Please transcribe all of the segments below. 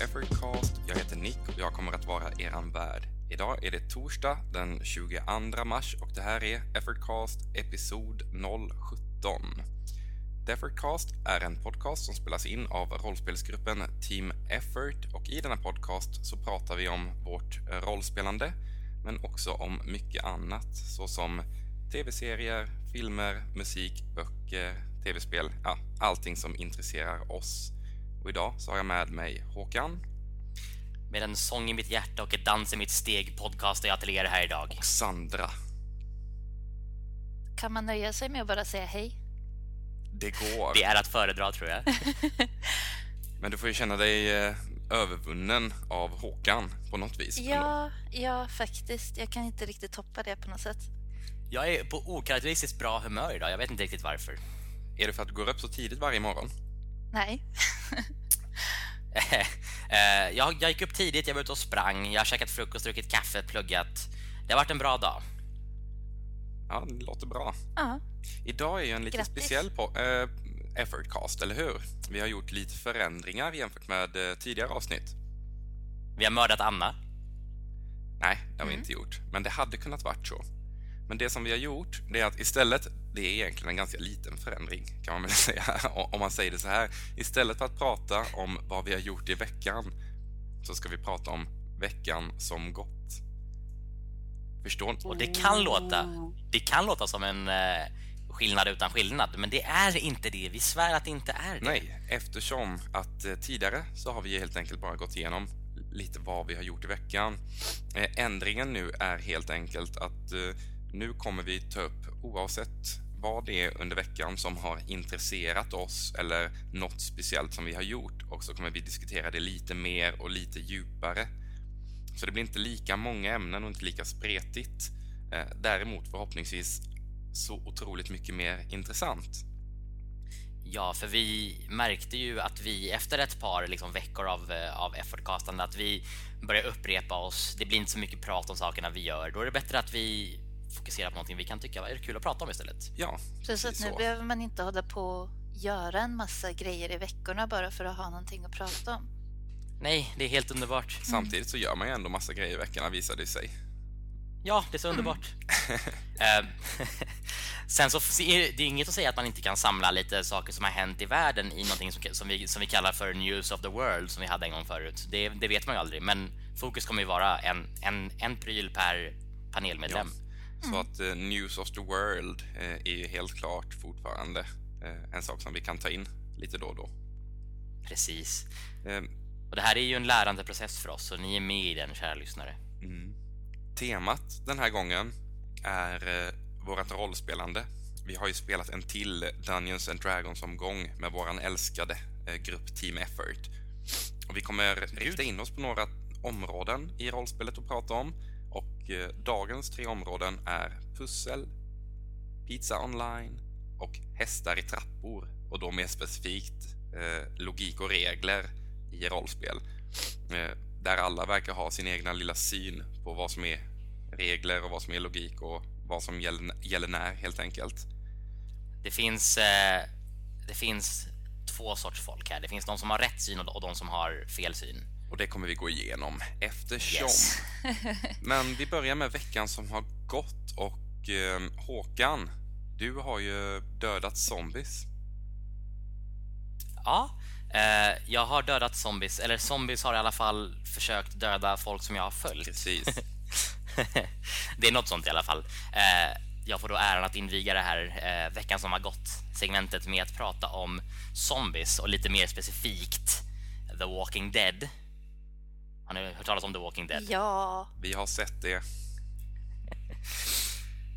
Effortcast. Jag heter Nick och jag kommer att vara eran värd. Idag är det torsdag den 22 mars och det här är Effortcast episod 017. Effortcast är en podcast som spelas in av rollspelsgruppen Team Effort och i denna podcast så pratar vi om vårt rollspelande men också om mycket annat såsom tv-serier, filmer, musik, böcker, tv-spel, ja, allting som intresserar oss. Och idag så har jag med mig Håkan. Med en sång i mitt hjärta och ett dans i mitt steg podcastar jag till er här idag. Och Sandra. Kan man nöja sig med att bara säga hej? Det går. Det är att föredra tror jag. Men du får ju känna dig eh, övervunnen av Håkan på något vis. Ja, ja, faktiskt. Jag kan inte riktigt toppa det på något sätt. Jag är på okaraktäristiskt bra humör idag. Jag vet inte riktigt varför. Är det för att du går upp så tidigt varje morgon? Nej. Eh, jag, jag gick upp tidigt, jag var ute och sprang, jag har käkat frukost, druckit kaffe, pluggat. Det har varit en bra dag. Ja, det låter bra. Ja. Idag är ju en lite Grattis. speciell på, äh, Effortcast, eller hur? Vi har gjort lite förändringar jämfört med eh, tidigare avsnitt. Vi har mördat Anna. Nej, det har vi Mm. inte gjort. Men det hade kunnat varit så. Men det som vi har gjort, det är att istället, det är egentligen en ganska liten förändring kan man väl säga, om man säger det så här. Istället för att prata om vad vi har gjort i veckan, så ska vi prata om veckan som gått. Förstår ni? Och det kan låta, det kan låta som en eh, skillnad utan skillnad, men det är inte det. Vi svär att det inte är det. Nej, eftersom att eh, tidigare så har vi helt enkelt bara gått igenom lite vad vi har gjort i veckan. Eh, ändringen nu är helt enkelt att nu kommer vi ta upp oavsett vad det är under veckan som har intresserat oss eller något speciellt som vi har gjort och så kommer vi diskutera det lite mer och lite djupare. Så det blir inte lika många ämnen och inte lika spretigt. Eh, däremot förhoppningsvis så otroligt mycket mer intressant. Ja, för vi märkte ju att vi efter ett par liksom, veckor av, eh, av effortcastande att vi börjar upprepa oss. Det blir inte så mycket prat om sakerna vi gör. Då är det bättre att vi fokuserar på någonting vi kan tycka är kul att prata om istället. Ja, att precis nu så. behöver man inte hålla på och göra en massa grejer i veckorna bara för att ha någonting att prata om. Nej, det är helt underbart. Samtidigt så gör man ju ändå massa grejer i veckorna visar det sig. Ja, det är så underbart. Eh, Sen så är det är inget att säga att man inte kan samla lite saker som har hänt i världen i någonting som, som, vi, som vi kallar för News of the World som vi hade en gång förut. Det, det vet man ju aldrig, men fokus kommer ju vara en, en, en pryl per panelmedlem. Så att eh, News of the World eh, är ju helt klart fortfarande eh, en sak som vi kan ta in lite då och då. Precis. Eh, Och det här är ju en lärandeprocess för oss, så ni är med i den, kära lyssnare. mm. Temat den här gången är eh, vårt rollspelande. Vi har ju spelat en till Dungeons and Dragons-omgång med våran älskade eh, grupp Team Effort. Och vi kommer rikta in oss på några områden i rollspelet att prata om. Och eh, dagens tre områden är pussel, pizza online och hästar i trappor. Och då mer specifikt eh, logik och regler i rollspel. Eh, där alla verkar ha sin egna lilla syn på vad som är regler och vad som är logik och vad som gäller, gäller när helt enkelt. Det finns, eh, det finns två sorts folk här. Det finns de som har rätt syn och och de som har fel syn. Och det kommer vi gå igenom eftersom. Yes. Men vi börjar med veckan som har gått och eh, Håkan, du har ju dödat zombies. Ja, eh, jag har dödat zombies, eller zombies har i alla fall försökt döda folk som jag har följt. Precis. det är något sånt i alla fall. Eh, jag får då äran att inviga det här eh, veckan som har gått segmentet med att prata om zombies och lite mer specifikt The Walking Dead. Har ni hört talas om The Walking Dead? Ja, Vi har sett det.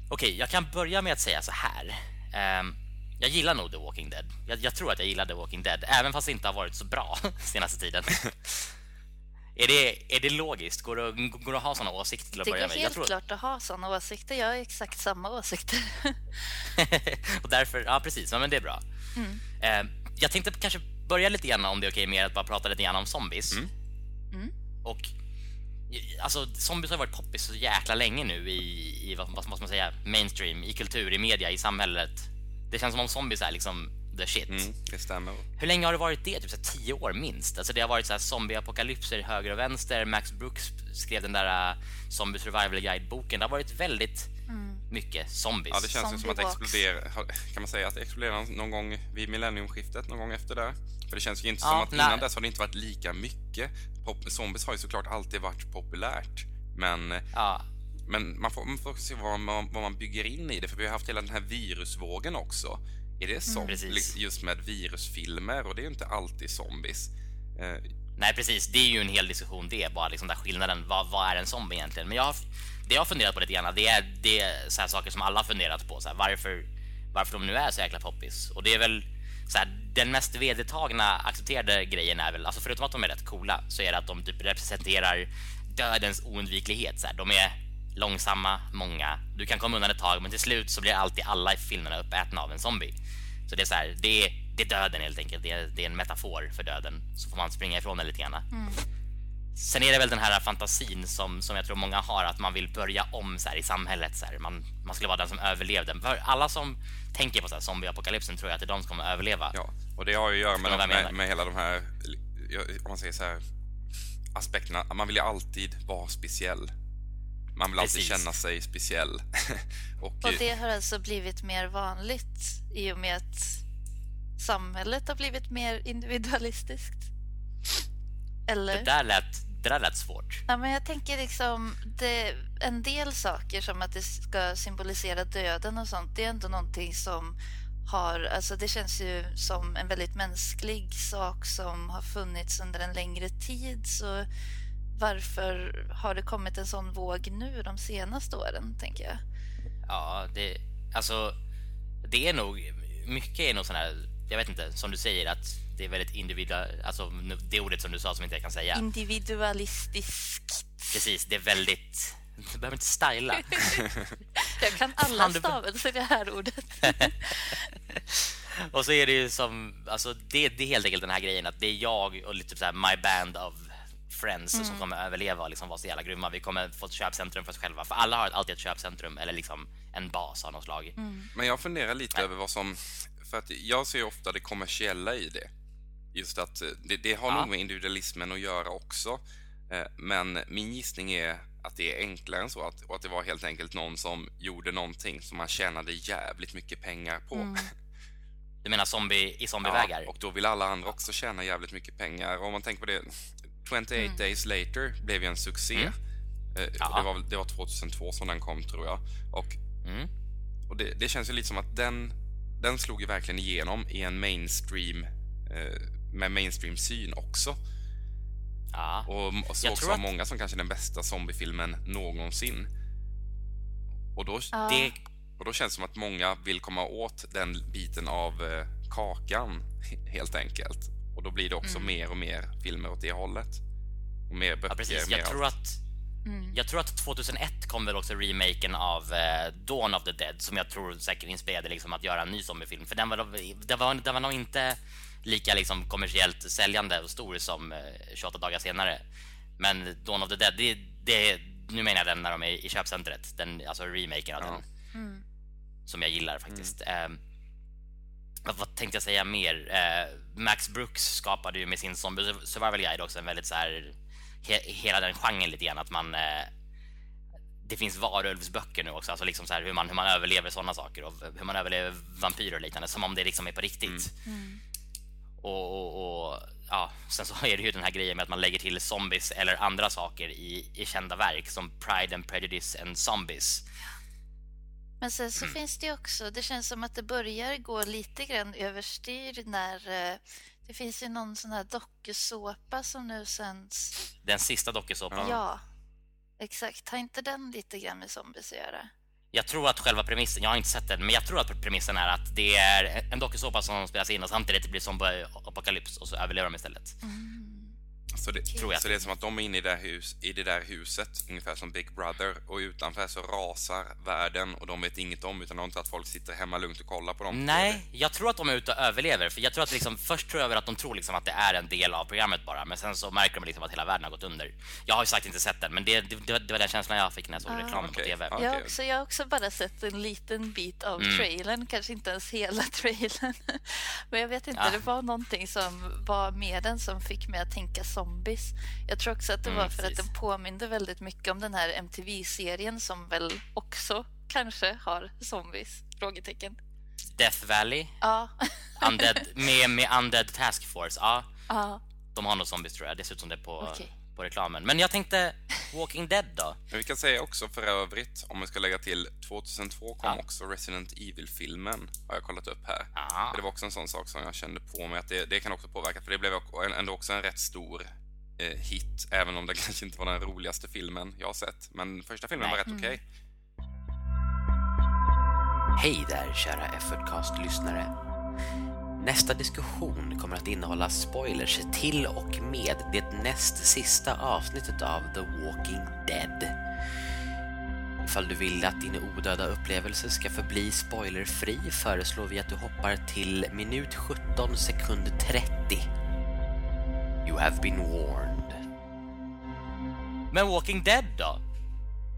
Okej, jag kan börja med att säga så här. Ehm, jag gillar nog The Walking Dead. Jag, jag tror att jag gillar The Walking Dead, även fast det inte har varit så bra senaste tiden. är, det, är det logiskt? Går det, går det att ha såna åsikter till att det börja går med? helt Jag tror, klart att ha sådana åsikter. Jag har exakt samma åsikter. och därför, ja precis, ja, men det är bra. Mm. Ehm, jag tänkte kanske börja lite grann om det är okej med att bara prata lite grann om zombies. Mm. Mm. Och alltså, zombies har varit poppis så jäkla länge nu i, i vad, vad ska man säga, mainstream, i kultur, i media, i samhället. Det känns som om zombies är liksom the shit. Mm, det stämmer. Hur länge har det varit det? Typ så här tio år minst. Alltså det har varit så här zombieapokalypser höger och vänster. Max Brooks skrev den där uh, Zombie Survival Guide-boken. Det har varit väldigt mycket zombies. Ja, det känns ju som att det Zombie exploderar. Kan man säga att det exploderar någon gång vid millenniumskiftet, någon gång efter det? För det känns ju inte Ja, som att nej. innan dess har det inte varit lika mycket. Pop- zombies har ju såklart alltid varit populärt, men Ja, Men man får, man får se vad man, vad man bygger in i det, för vi har haft hela den här virusvågen också. Är det så? Liksom Just med virusfilmer, och det är ju inte alltid zombies. Eh, nej precis. Det är ju en hel diskussion det, bara liksom där skillnaden. Vad, vad är en zombie egentligen? Men jag har, det jag har funderat på lite grann, det är, det är så här saker som alla har funderat på. Så här, varför, varför de nu är så jäkla poppis. Och det är väl så här, den mest vedertagna accepterade grejen är väl, alltså förutom att de är rätt coola, så är det att de typ representerar dödens oundviklighet. Så här, de är långsamma, många. Du kan komma undan ett tag, men till slut så blir alltid alla i filmerna uppätna av en zombie. Så det är så här, det är, det är döden helt enkelt. Det är, det är en metafor för döden. Så får man springa ifrån den lite grann. Mm. Sen är det väl den här fantasin som, som jag tror många har, att man vill börja om så här, i samhället. Så här. Man, man skulle vara den som överlevde. För alla som tänker på så här, zombieapokalypsen tror jag att det är de som kommer överleva. ja, och det har ju att göra med, jag med, med hela de här, om man säger så här, aspekterna. Man vill ju alltid vara speciell. Man vill alltid Precis. känna sig speciell. och, Och det har alltså blivit mer vanligt i och med att samhället har blivit mer individualistiskt. Eller? Det, där lät, det där lät svårt. Ja, men jag tänker liksom det, en del saker som att det ska symbolisera döden och sånt. Det är ändå någonting som har, alltså det känns ju som en väldigt mänsklig sak som har funnits under en längre tid. Så varför har det kommit en sån våg nu de senaste åren, tänker jag. Ja, det, alltså, det är nog, mycket är nog sån här, jag vet inte, som du säger att det är väldigt individuellt, alltså det ordet som du sa som inte jag kan säga. Individualistiskt. Precis, det är väldigt, du behöver inte styla. Jag kan alla stavelser i det här ordet. Och så är det ju som, alltså det, det är helt enkelt den här grejen att det är jag och lite så här my band of friends som kommer överleva och liksom vara så jävla grymma. Vi kommer få ett köpcentrum för oss själva, för alla har alltid ett köpcentrum eller liksom en bas av något slag. Men jag funderar lite över vad som... För att jag ser ofta det kommersiella i det. Just att eh, det, det har Ja. nog med individualismen att göra också. Eh, Men min gissning är att det är enklare än så. Att, och att det var helt enkelt någon som gjorde någonting som man tjänade jävligt mycket pengar på. Du menar zombie i zombievägar? Ja, och då vill alla andra också tjäna jävligt mycket pengar. Och om man tänker på det, 28 Days Later blev ju en succé. Mm. Eh, Ja. Det, var, det var 2002 som den kom, tror jag. Och, Mm. och det, det känns ju lite som att den, den slog ju verkligen igenom i en mainstream, eh, med mainstream-syn också. Ja. Och, och sågs av att- många som kanske den bästa zombiefilmen någonsin. Och då, Ja. Det, och då känns det som att många vill komma åt den biten av eh, kakan, helt enkelt. Och då blir det också mer och mer filmer åt det hållet. Och mer böcker, Mm. ja, precis. mer Jag tror, allt. att, Mm. jag tror att 2001 kom väl också remaken av eh, Dawn of the Dead som jag tror säkert inspirerade liksom att göra en ny zombiefilm. För den var, den var, den var nog inte lika liksom kommersiellt säljande och stor som eh, 28 dagar senare. Men Dawn of the Dead, det, det, nu menar jag den när de är i köpcentret. Den, alltså remaken av Ja. den. Mm. som jag gillar faktiskt. Eh, vad, vad tänkte jag säga mer? Eh, Max Brooks skapade ju med sin Zombie Survival Guide också en väldigt så här he, hela den genren lite grann att man eh, det finns varulvsböcker nu också, alltså liksom så här hur man, hur man överlever sådana saker och hur man överlever vampyrer och liknande, som om det liksom är på riktigt. Och, och, och ja, sen så är det ju den här grejen med att man lägger till zombies eller andra saker i, i kända verk som Pride and Prejudice and Zombies. Men sen så Mm. finns det ju också, det känns som att det börjar gå lite grann överstyr när eh, det finns ju någon sån här dokusåpa som nu sänds. Den sista dokusåpan. Ja. exakt. Har inte den lite grann med zombies att göra? Jag tror att själva premissen, jag har inte sett den, men jag tror att premissen är att det är en dokusåpa som spelas in och samtidigt blir det som apokalyps och så överlever de istället. Mm. Så det, Tror jag. så det är som att de är inne i det, där hus, i det där huset, ungefär som Big Brother, och utanför så rasar världen och de vet inget om, utan de tror att folk sitter hemma lugnt och kollar på dem. Nej, jag tror att de är ute och överlever. För jag tror att liksom, först tror jag att de tror liksom att det är en del av programmet bara, men sen så märker de liksom att hela världen har gått under. Jag har ju sagt inte sett den, men det, det, det, var- den känslan jag fick när jag såg reklamen okej. på TV. Ja. Jag, också, jag har också bara sett en liten bit av Mm. trailern, kanske inte ens hela trailern. Men jag vet inte, Ja. det var någonting som var med den som fick mig att tänka zombies. Jag tror också att det Mm, var för precis. att den påminde väldigt mycket om den här MTV-serien som väl också kanske har zombies? Frågetecken. Death Valley, Ja, Undead, med, med Undead Task Force. Ja, ja, de har nog zombies tror jag. Det ser ut som det på, Okej. På reklamen. Men jag tänkte Walking Dead då? Men vi kan säga också för övrigt, om vi ska lägga till, 2002 kom Ja. också Resident Evil-filmen, har jag kollat upp här. Ja. Det var också en sån sak som jag kände på mig att det, det kan också påverka, för det blev också- ändå också en rätt stor eh, hit, även om det kanske inte var den roligaste filmen jag har sett. Men första filmen Nej. var rätt okej. Hej där kära Effortcast-lyssnare. Nästa diskussion kommer att innehålla spoilers till och med det näst sista avsnittet av The Walking Dead. Ifall du vill att din odöda upplevelse ska förbli spoilerfri föreslår vi att du hoppar till minut 17 sekund 30. You have been warned. Men Walking Dead då?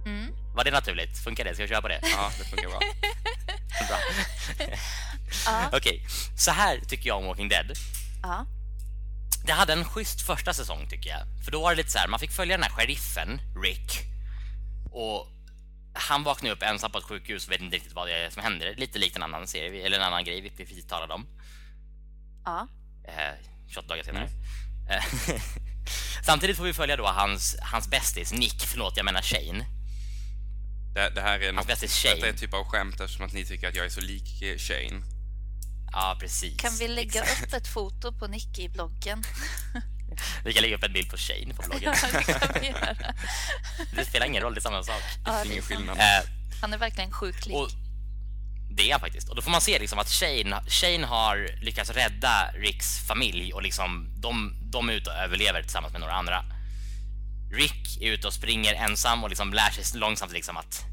Mm. Var det naturligt? Funkar det? Ska vi köra på det? Ja, det funkar bra. Bra. Okej, så här tycker jag om Walking Dead. ja. Det hade en schysst första säsong tycker jag. För då var det lite så här, man fick följa den här sheriffen, Rick. Och han vaknar upp ensam på ett sjukhus och vet inte riktigt vad det är som händer. Lite likt en annan serie, eller en annan grej vi precis talade om. ja. Eh, 28 dagar senare. Eh, Samtidigt får vi följa då hans, hans bästis, Nick, förlåt jag menar Shane. Det, det här är något, detta är typ av skämt eftersom att ni tycker att jag är så lik Shane. Ja, precis. Kan vi lägga Exakt. upp ett foto på Nicky i bloggen? Vi kan lägga upp en bild på Shane på bloggen. det vi göra. Det spelar ingen roll, det är samma sak. Ja, det är Ingen skillnad. Eh, Han är verkligen sjukt lik. Och det är han faktiskt. Och då får man se liksom att Shane, Shane har lyckats rädda Ricks familj och liksom de, de är ute och överlever tillsammans med några andra. Rick är ute och springer ensam och liksom lär sig långsamt liksom att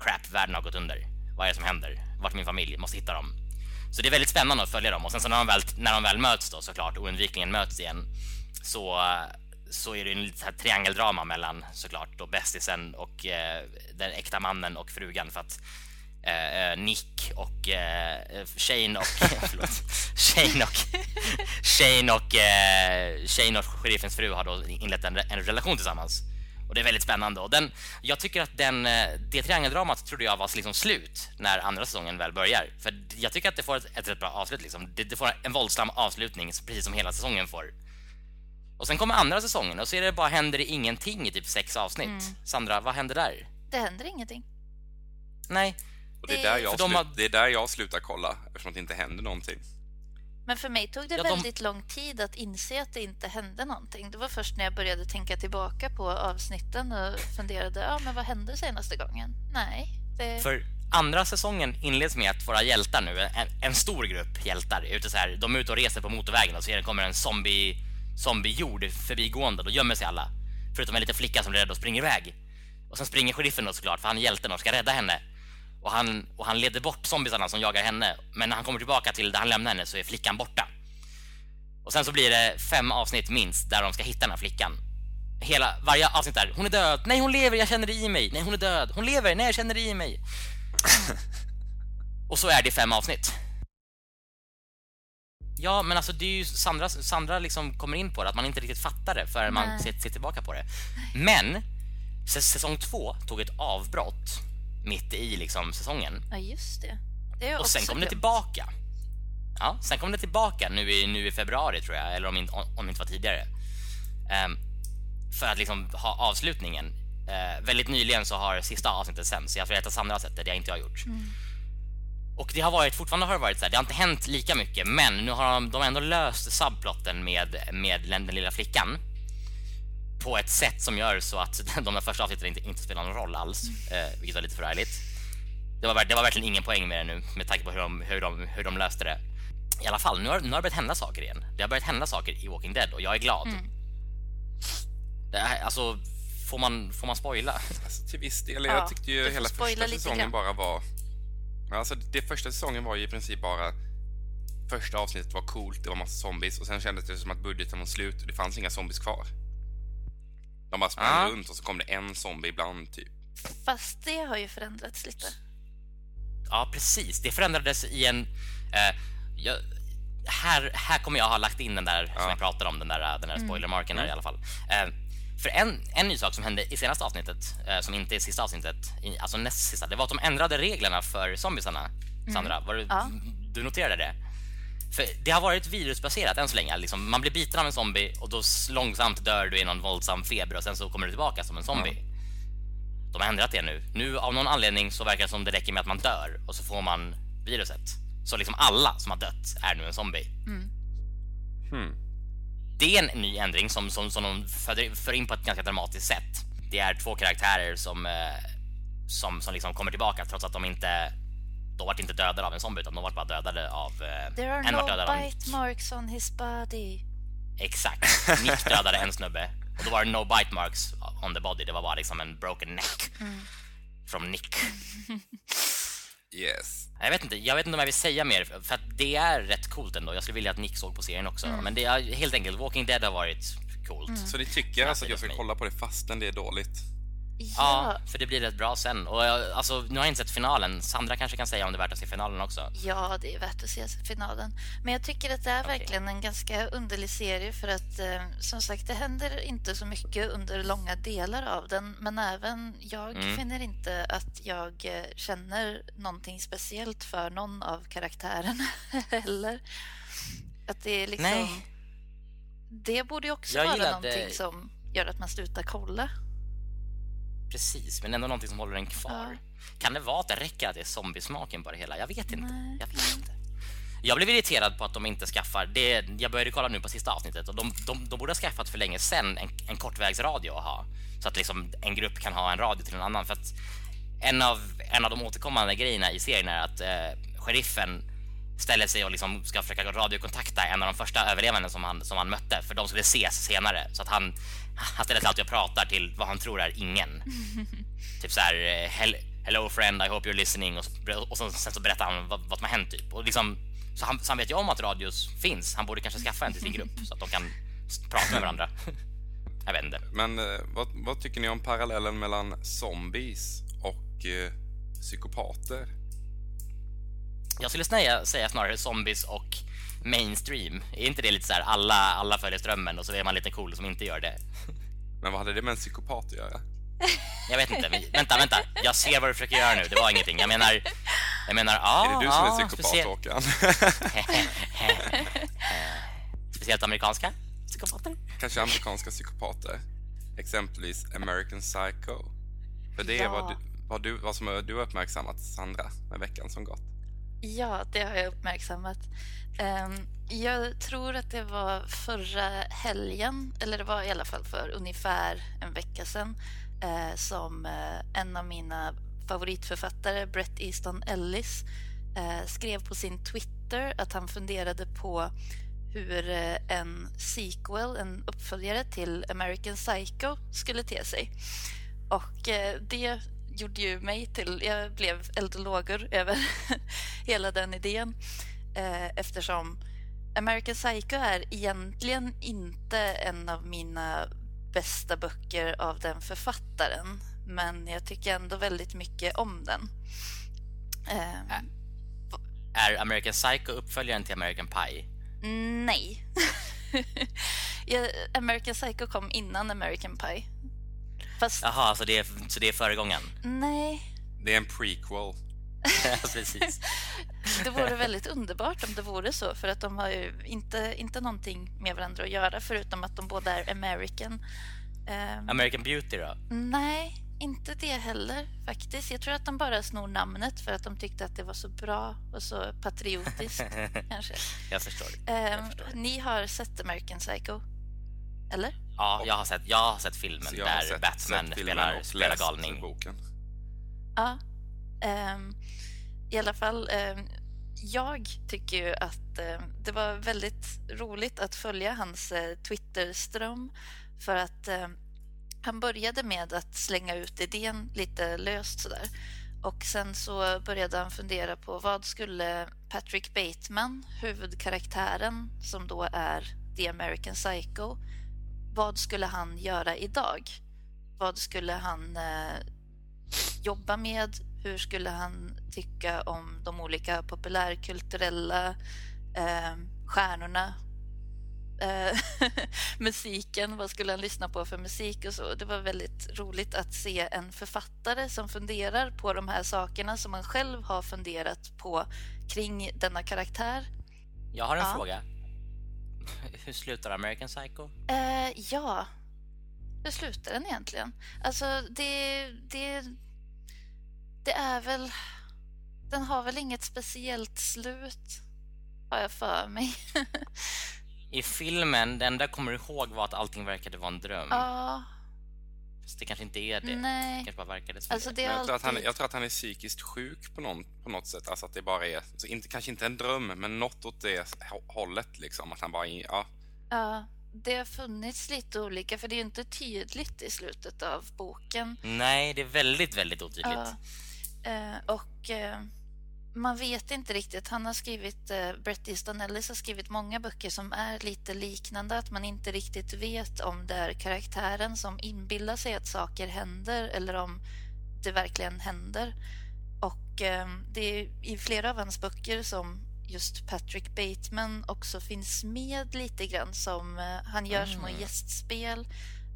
crap, världen har gått under. Vad är det som händer? Vart är min familj? Måste hitta dem. Så det är väldigt spännande att följa dem och sen så när de väl, när de väl möts då såklart, oundvikligen möts igen, så, så är det en liten triangeldrama mellan såklart då bästisen och eh, den äkta mannen och frugan för att eh, eh Nick och eh, eh Shane och förlåt, Shane och Shane och eh, Shane och sheriffens fru har då inlett en, en relation tillsammans. Och det är väldigt spännande. Och den, jag tycker att den, eh, det triangeldramat trodde jag var liksom slut när andra säsongen väl börjar. För jag tycker att det får ett, ett rätt bra avslut. Liksom. Det, det får en våldsam avslutning, precis som hela säsongen får. Och sen kommer andra säsongen och så är det bara händer det ingenting i typ sex avsnitt. Sandra, vad händer där? Det händer ingenting. Nej, Och det är, där jag slut, har- det är där jag slutar kolla eftersom att det inte händer någonting. Men för mig tog det Ja, de- väldigt lång tid att inse att det inte hände någonting. Det var först när jag började tänka tillbaka på avsnitten och funderade, ja men vad hände senaste gången? Nej, det... För andra säsongen inleds med att våra hjältar nu, en, en stor grupp hjältar, är ute så här, de är ute och reser på motorvägen och så kommer en zombie, zombiejord förbigående. Då gömmer sig alla. Förutom en liten flicka som blir rädd och springer iväg. Och sen springer sheriffen då såklart, för han är hjälten och ska rädda henne. Och han, och han leder bort zombiesarna som jagar henne. Men när han kommer tillbaka till där han lämnar henne så är flickan borta. Och sen så blir det fem avsnitt minst där de ska hitta den här flickan. Hela, varje avsnitt är hon är död, nej hon lever, jag känner det i mig, nej hon är död, hon lever, nej jag känner det i mig. Och så är det fem avsnitt. Ja, men alltså det är ju Sandra, Sandra liksom kommer in på det, att man inte riktigt fattar det förrän man Nej. ser, ser tillbaka på det. Men sä- säsong två tog ett avbrott mitt i liksom säsongen. Ja, just det. det jag Och sen kom det tillbaka. Ja, sen kom det tillbaka nu i, nu i februari tror jag, eller om, inte- om, det inte var tidigare. Ehm, för att liksom ha avslutningen. Eh, väldigt nyligen så har sista avsnittet sänds, så jag får har sett det, har inte jag gjort. Och det har varit, fortfarande har det varit så här, det har inte hänt lika mycket, men nu har de, de har ändå löst subplotten med, med den lilla flickan på ett sätt som gör så att de där första avsnitten inte, inte spelar någon roll alls, eh, vilket var lite förargligt. Det var, det var verkligen ingen poäng med det nu med tanke på hur de, hur de, hur de löste det. I alla fall, nu har, nu har det börjat hända saker igen. Det har börjat hända saker i Walking Dead och jag är glad. Det här, alltså, får man, får man spoila? Alltså, till viss del. Ja, jag tyckte ju hela första säsongen grann. bara var... Alltså, det första säsongen var ju i princip bara... Första avsnittet var coolt, det var massa zombies och sen kändes det som att budgeten var slut och det fanns inga zombies kvar. De bara sprang Ja. runt och så kom det en zombie ibland, typ. Fast det har ju förändrats lite. Ja, precis. Det förändrades i en... Eh, jag, här, här kommer jag ha lagt in den där som jag pratade om, den där, den där spoilermarken där i alla fall. Eh, för en, en ny sak som hände i senaste avsnittet, eh, som inte är sista avsnittet, i, alltså näst sista, det var att de ändrade reglerna för zombiesarna. Sandra, var du, Ja. du noterade det? För det har varit virusbaserat än så länge. Liksom, man blir biten av en zombie och då långsamt dör du i någon våldsam feber och sen så kommer du tillbaka som en zombie. De har ändrat det nu. Nu av någon anledning så verkar det som det räcker med att man dör och så får man viruset. Så liksom alla som har dött är nu en zombie. Hmm. Det är en ny ändring som, som, som de för, för in på ett ganska dramatiskt sätt. Det är två karaktärer som, eh, som, som liksom kommer tillbaka trots att de inte de vart inte dödade av en zombie utan de vart bara dödade av... Eh, There are en no dödad av bite marks on his body. Exakt. Nick dödade en snubbe och då var det no bite marks on the body. Det var bara liksom en broken neck. Från Nick. Yes. Jag vet inte, jag vet inte om jag vill säga mer för att det är rätt coolt ändå. Jag skulle vilja att Nick såg på serien också. Men det är helt enkelt, Walking Dead har varit coolt. Så ni tycker alltså att jag ska kolla på det fastän det är dåligt? Ja, Ja, för det blir rätt bra sen. Och jag, alltså, nu har jag inte sett finalen. Sandra kanske kan säga om det är värt att se finalen också. ja, det är värt att se finalen. Men jag tycker att det är verkligen en ganska underlig serie för att eh, som sagt, det händer inte så mycket under långa delar av den. Men även jag Mm. finner inte att jag eh, känner någonting speciellt för någon av karaktärerna heller. Att det är liksom... Nej. Det borde ju också Jag vara gillade- någonting som gör att man slutar kolla. Precis, men ändå någonting som håller den kvar. Kan det vara att det räcker att det är zombiesmaken på det hela? Jag vet inte. Nej. Jag vet inte. Jag blev irriterad på att de inte skaffar... Det, jag började kolla nu på sista avsnittet och de, de, de borde ha skaffat för länge sedan en, en kortvägsradio att ha. Så att liksom en grupp kan ha en radio till en annan. För en av, en av de återkommande grejerna i serien är att eh, sheriffen ställer sig och liksom ska försöka radiokontakta en av de första överlevande som han, som han mötte för de skulle ses senare. Så att han, han ställer sig alltid och pratar till vad han tror är ingen. typ så här, eh, "Hel- hello friend, I hope you're listening och, så, och så, sen så berättar han vad, vad som har hänt typ. Och liksom, så, han, så han vet ju om att radios finns. Han borde kanske skaffa en till sin grupp så att de kan prata med varandra. Jag vet inte. Men eh, vad, vad tycker ni om parallellen mellan zombies och eh, psykopater? Jag skulle säga, säga snarare zombies och mainstream. Är inte det lite så här alla, alla följer strömmen och så är man lite cool som inte gör det? Men vad hade det med en psykopat att göra? Jag vet inte. Men, vänta, vänta. Jag ser vad du försöker göra nu. Det var ingenting. Jag menar... Jag menar, ja. är det du som ja, är psykopat, specie- Håkan? Speciellt amerikanska psykopater. Kanske amerikanska psykopater? Exempelvis American Psycho? För det är Ja. vad, du, vad, du, vad som du har uppmärksammat, Sandra, med veckan som gått. Ja, det har jag uppmärksammat. Ehm, jag tror att det var förra helgen, eller det var i alla fall för ungefär en vecka sedan, eh, som eh, en av mina favoritförfattare, Brett Easton Ellis, eh, skrev på sin Twitter att han funderade på hur en sequel, en uppföljare till American Psycho skulle te sig. Och det gjorde ju mig till... Jag blev eld och lågor över hela den idén eh, eftersom American Psycho är egentligen inte en av mina bästa böcker av den författaren men jag tycker ändå väldigt mycket om den. Eh, Är American Psycho uppföljaren till American Pie? nej. Ja, American Psycho kom innan American Pie. Fast Jaha, så det är, så det är föregångaren? nej, Det är en prequel. Precis. Det vore väldigt underbart om det vore så för att de har ju inte, inte någonting med varandra att göra förutom att de båda är American. Ehm, American Beauty då? nej, inte det heller faktiskt. Jag tror att de bara snor namnet för att de tyckte att det var så bra och så patriotiskt kanske. Jag förstår. Ehm, Jag förstår. ni har sett American Psycho? Eller? Ja, jag har sett, jag har sett filmen jag har där sett- Batman sett filmen spelar, spelar läst galning. boken. Ja. Ehm, I alla fall, ehm, jag tycker ju att ehm, det var väldigt roligt att följa hans uh, Twitterström För att han började med att slänga ut idén lite löst sådär. Och sen så började han fundera på vad skulle Patrick Bateman, huvudkaraktären som då är The American Psycho, vad skulle han göra idag? Vad skulle han eh, jobba med? Hur skulle han tycka om de olika populärkulturella eh, stjärnorna? Eh, musiken, vad skulle han lyssna på för musik och så. Det var väldigt roligt att se en författare som funderar på de här sakerna som man själv har funderat på kring denna karaktär. Jag har en Ja. fråga. Hur slutar American Psycho? Eh, ja, hur slutar den egentligen? Alltså, det, det, det är väl... Den har väl inget speciellt slut, har jag för mig. I filmen, det enda jag kommer ihåg var att allting verkade vara en dröm. ja, Fast det kanske inte är det. Det nej. kanske bara verkade så. Alltså, det är jag, tror att han, alltid... jag tror att han är psykiskt sjuk på, någon, på något sätt. Alltså att det bara är, så inte, kanske inte en dröm, men något åt det hå- hållet. Liksom. Att han bara, ja, Ja, det har funnits lite olika, för det är ju inte tydligt i slutet av boken. Nej, det är väldigt, väldigt otydligt. Ja, eh, och eh, man vet inte riktigt. Han har skrivit, eh, Bret Easton Ellis har skrivit många böcker som är lite liknande. Att man inte riktigt vet om det är karaktären som inbillar sig att saker händer eller om det verkligen händer. Och eh, det är i flera av hans böcker som just Patrick Bateman också finns med lite grann som eh, han gör små Mm. gästspel.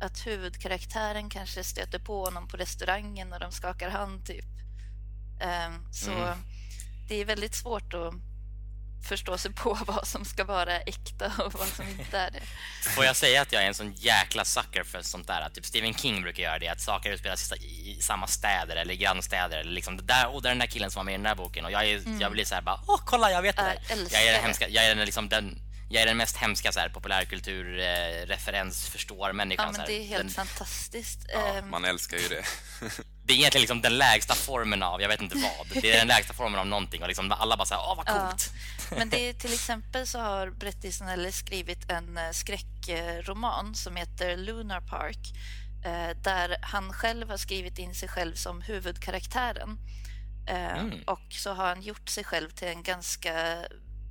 Att huvudkaraktären kanske stöter på honom på restaurangen och de skakar hand typ. Ehm, så Mm. Det är väldigt svårt att förstå sig på vad som ska vara äkta och vad som inte är det. Får jag säga att jag är en sån jäkla sucker för sånt där? Typ Stephen King brukar göra det, att saker utspelas i, i samma städer eller grannstäder eller liksom det där, och där är den där killen som var med i den där boken och jag, är, jag blir så här bara, åh kolla jag vet det Jag där. Jag är den hemska, jag är den liksom den jag är den mest hemska så här, populärkulturreferensförstår eh, referensförstår människan. Ja, så men här. det är helt den, fantastiskt. ja, Ehm, man älskar ju det. det är egentligen liksom den lägsta formen av, jag vet inte vad, det är den lägsta formen av någonting och liksom alla bara såhär, åh vad Ja. coolt. Men det är, till exempel så har Bret Easton Ellis skrivit en eh, skräckroman som heter Lunar Park eh, där han själv har skrivit in sig själv som huvudkaraktären. Eh, Mm. Och så har han gjort sig själv till en ganska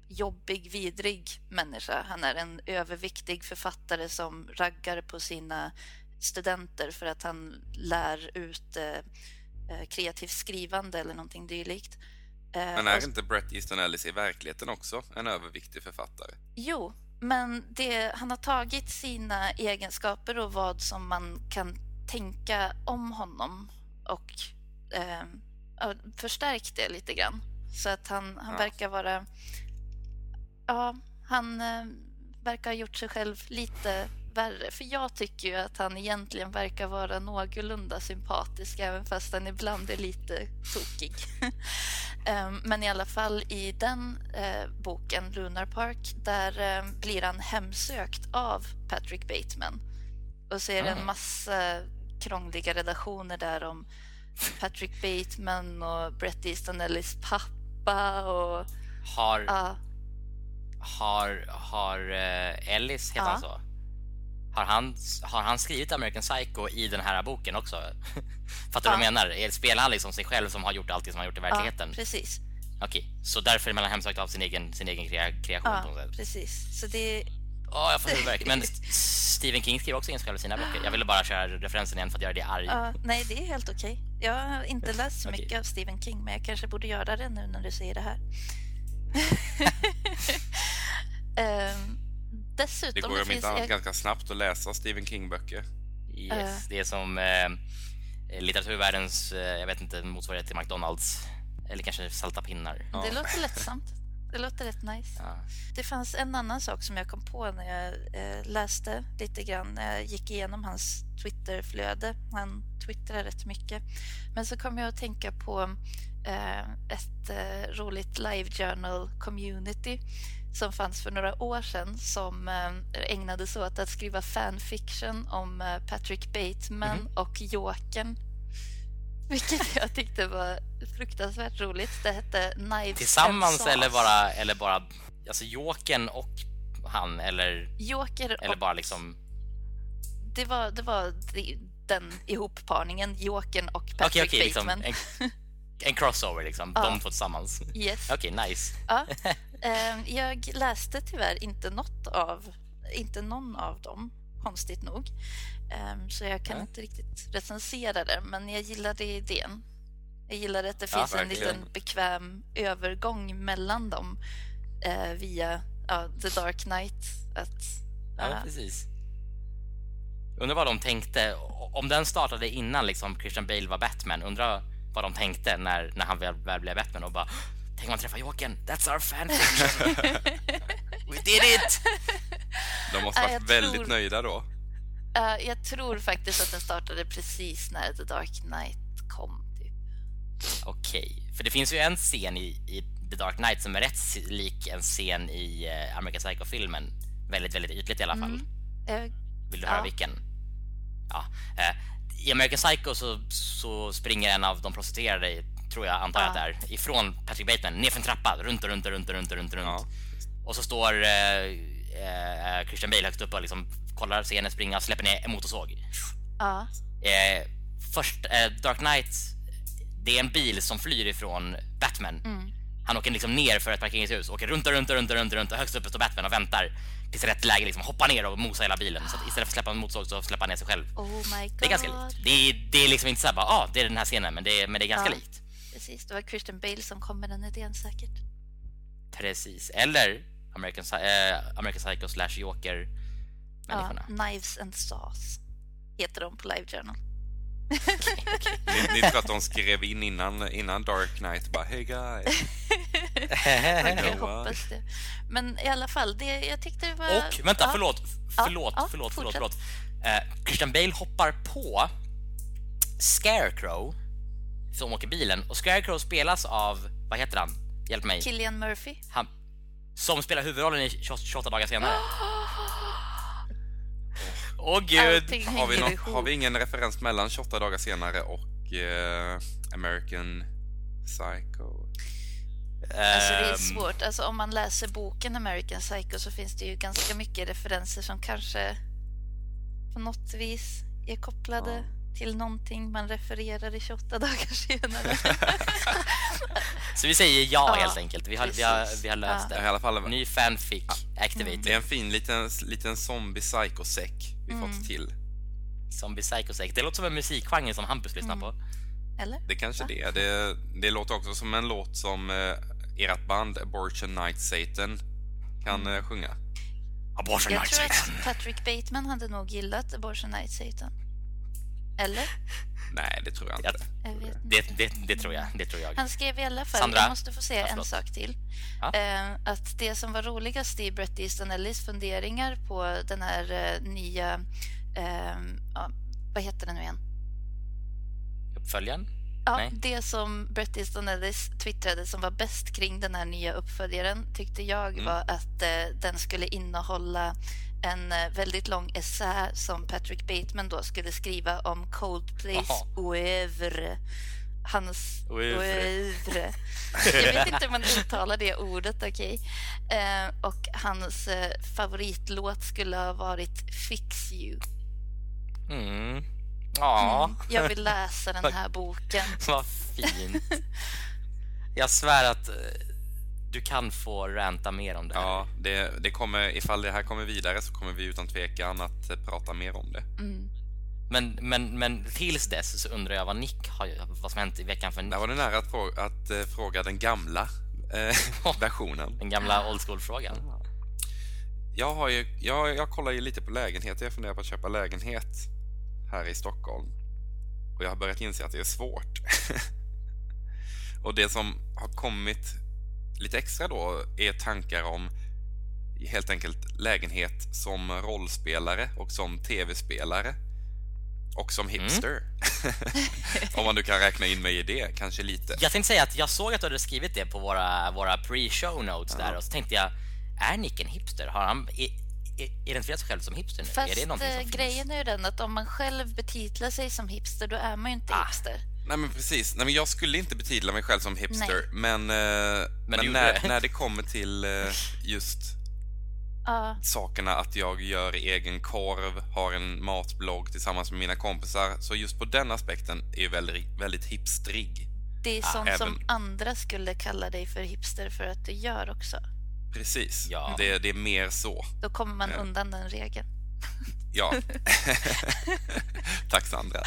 jobbig, vidrig människa. Han är en överviktig författare som raggar på sina studenter för att han lär ut eh, eh, kreativt skrivande eller någonting dylikt. Eh, Men och- är inte Bret Easton Ellis i verkligheten också en överviktig författare? Jo, men det, han har tagit sina egenskaper och vad som man kan tänka om honom och eh, förstärkt det lite grann. Så att han, han Ja. verkar vara... Ja, han eh, verkar ha gjort sig själv lite värre. För jag tycker ju att han egentligen verkar vara någorlunda sympatisk även fast han ibland är lite tokig. Ehm, Men i alla fall i den eh, boken, Lunar Park, där eh, blir han hemsökt av Patrick Bateman. Och så är det Ah. en massa krångliga relationer där om Patrick Bateman och Bret Easton Ellis pappa och... Har, Ja, har, har eh, Ellis, heter Ja. han så? Har han, har han skrivit American Psycho i den här boken också? Fattar du vad jag menar? Spelar han liksom sig själv som har gjort allt det som han har gjort i ja, verkligheten? precis. Okej, så därför är man hemsökt av sin egen, sin egen krea- kreation på något Ja, sätt? precis. Så det... Åh, jag får huvudvärk. Men St- Stephen King skriver också in sig själv i sina böcker. Jag ville bara köra referensen igen för att göra det arg. Ja, nej, det är helt okej. Jag har inte läst så mycket av Stephen King, men jag kanske borde göra det nu när du säger det här. Det dessutom... går ju om finns- inte annat jag- ganska snabbt att läsa Stephen King-böcker. Yes, det är som eh, litteraturvärldens, eh, jag vet inte, motsvarighet till McDonalds. Eller kanske salta pinnar. Det låter lättsamt. Det låter rätt nice. Ja. Det fanns en annan sak som jag kom på när jag eh, läste lite grann. När jag gick igenom hans Twitterflöde. Han twittrar rätt mycket. Men så kom jag att tänka på eh, ett eh, roligt live journal community som fanns för några år sedan som eh, ägnade sig åt att skriva fanfiction om eh, Patrick Bateman och Jokern. Vilket jag tyckte var fruktansvärt roligt. Det hette Knives Tillsammans eller bara, eller bara, alltså Jokern och han eller, Joker eller och bara liksom, det var, det var den ihopparningen, Jokern och Patrick Okej, okej, liksom Bateman. en, en crossover liksom, Ja. de två tillsammans. Yes. Okej, nice. Ja. Ehm, Jag läste tyvärr inte något av, inte någon av dem, konstigt nog. Ehm, Så jag kan Ja. inte riktigt recensera det, men jag gillade idén. Jag gillade att det Ja, finns en verkligen. liten bekväm övergång mellan dem eh, via ja, The Dark Knight. Att, Ja, ja, precis. Undrar vad de tänkte, om den startade innan liksom Christian Bale var Batman, undrar vad de tänkte när, när han väl, väl blev Batman och bara Tänk om man träffar Jokern, that's our fanfiction! We did it! De måste Ja, varit jag väldigt tror- nöjda då. Eh, jag tror faktiskt att den startade precis när The Dark Knight kom. Typ. Okej, för det finns ju en scen i, i The Dark Knight som är rätt lik en scen i uh, American Psycho-filmen. Väldigt, väldigt ytligt i alla fall. Eh, Vill du höra Ja. vilken? Ja. eh, I American Psycho så, så springer en av de prostituerade, tror jag, antar jag Ja. att det är, ifrån Patrick Bateman, ner för en trappa, runt och runt och runt och runt och runt. Ja. Och så står eh, eh, Christian Bale högst upp och liksom kollar scenen springa, släpper ner en motorsåg. ja, Eh, först, eh, Dark Knight, det är en bil som flyr ifrån Batman. Mm. Han åker liksom ner för ett parkeringshus, åker runt och runt och runt och runt, runt och högst uppe står Batman och väntar tills rätt läge liksom hoppar ner och mosar hela bilen. Så istället för att släppa en motorsåg så släpper han ner sig själv. oh my god. Det är ganska likt. Det är, det är liksom inte såhär bara, ah, det är den här scenen, men det är, men det är ganska Ja. likt. Precis, det var Christian Bale som kom med den idén säkert. Precis. Eller American, eh, American Psycho slash Joker Ja. Knives and Saws heter de på Live Journal. Ni, ni tror att de skrev in innan, innan Dark Knight bara Hey guys. Man kan ju Ja. hoppas det. Men i alla fall, det, jag tyckte det var... Och, vänta, ja, förlåt, förlåt, ja, förlåt, förlåt, förlåt. Eh, Christian Bale hoppar på Scarecrow som åker bilen och Scarecrow spelas av, vad heter han? Hjälp mig. Killian Murphy. Han, som spelar huvudrollen i 28 28 dagar senare. Åh gud! Allting Har vi, någon, har vi ingen referens mellan 28 dagar senare och eh, American Psycho? Alltså det är Ehm, svårt. Alltså om man läser boken American Psycho så finns det ju ganska mycket referenser som kanske på något vis är kopplade till någonting man refererar i 28 dagar senare. Så vi säger ja, Ja, helt enkelt. Vi har, vi har, vi har löst Ja. I det. alla fall, Ny fanfic activated. det är en fin liten, liten zombie psycho-säck vi Mm. fått till. Zombie Psycho Sex. Det låter som en musikgenre som Hampus lyssnar Mm. på. Eller? Det kanske det är. Det, det låter också som en låt som eh, ert band Abortion Night Satan kan Mm. eh, sjunga. Abortion Jag Night tror Satan. att Patrick Bateman hade nog gillat Abortion Night Satan. Eller? Nej, det tror jag inte. Jag vet inte. det, det, det tror jag. Det tror jag. Han skrev i alla fall, Sandra? jag måste få säga Ja, en sak till. Ja. Eh, att det som var roligast i Bret Easton Ellis funderingar på den här eh, nya, eh, ja, vad heter den nu igen? Uppföljaren? Ja, Nej. det som Bret Easton Ellis twittrade som var bäst kring den här nya uppföljaren tyckte jag Mm. var att eh, den skulle innehålla en eh, väldigt lång essä som Patrick Bateman då skulle skriva om Coldplays oeuvre. Hans Oeuvre. Jag vet inte hur man uttalar det ordet, okej. Eh, och hans eh, favoritlåt skulle ha varit Fix You. Mm. Ja, Mm, jag vill läsa den här boken. vad fint. Jag svär att du kan få ranta mer om det här. Ja, det, det kommer, ifall det här kommer vidare så kommer vi utan tvekan att prata mer om det. Mm. Men, men, men tills dess så undrar jag vad Nick har, vad som hänt i veckan för Nick. Där var det nära att, frå- att eh, fråga den gamla eh, versionen. Den gamla old school-frågan. Jag, har ju, jag, jag kollar ju lite på lägenheter. Jag funderar på att köpa lägenhet här i Stockholm. Och jag har börjat inse att det är svårt. och det som har kommit lite extra då är tankar om helt enkelt lägenhet som rollspelare och som tv-spelare. Och som hipster. Om man nu kan räkna in mig i det, kanske lite. Jag tänkte säga att jag såg att du hade skrivit det på våra, våra pre-show notes där och så tänkte jag, är Nick en hipster? Har han i- i- identifierat sig själv som hipster nu? Fast är det eh, grejen är ju den att om man själv betitlar sig som hipster, då är man ju inte Ah. hipster. Nej men precis. Nej, men jag skulle inte betitla mig själv som hipster, Nej. men, eh, men, gjorde när, det. när det kommer till eh, just Ja, sakerna att jag gör egen korv, har en matblogg tillsammans med mina kompisar. Så just på den aspekten är ju väldigt, väldigt hipstrig. det är sånt även- som andra skulle kalla dig för hipster för att du gör också. Precis. Ja. Det, det är mer så. Då kommer man Ja. undan den regeln. Ja. Tack Sandra.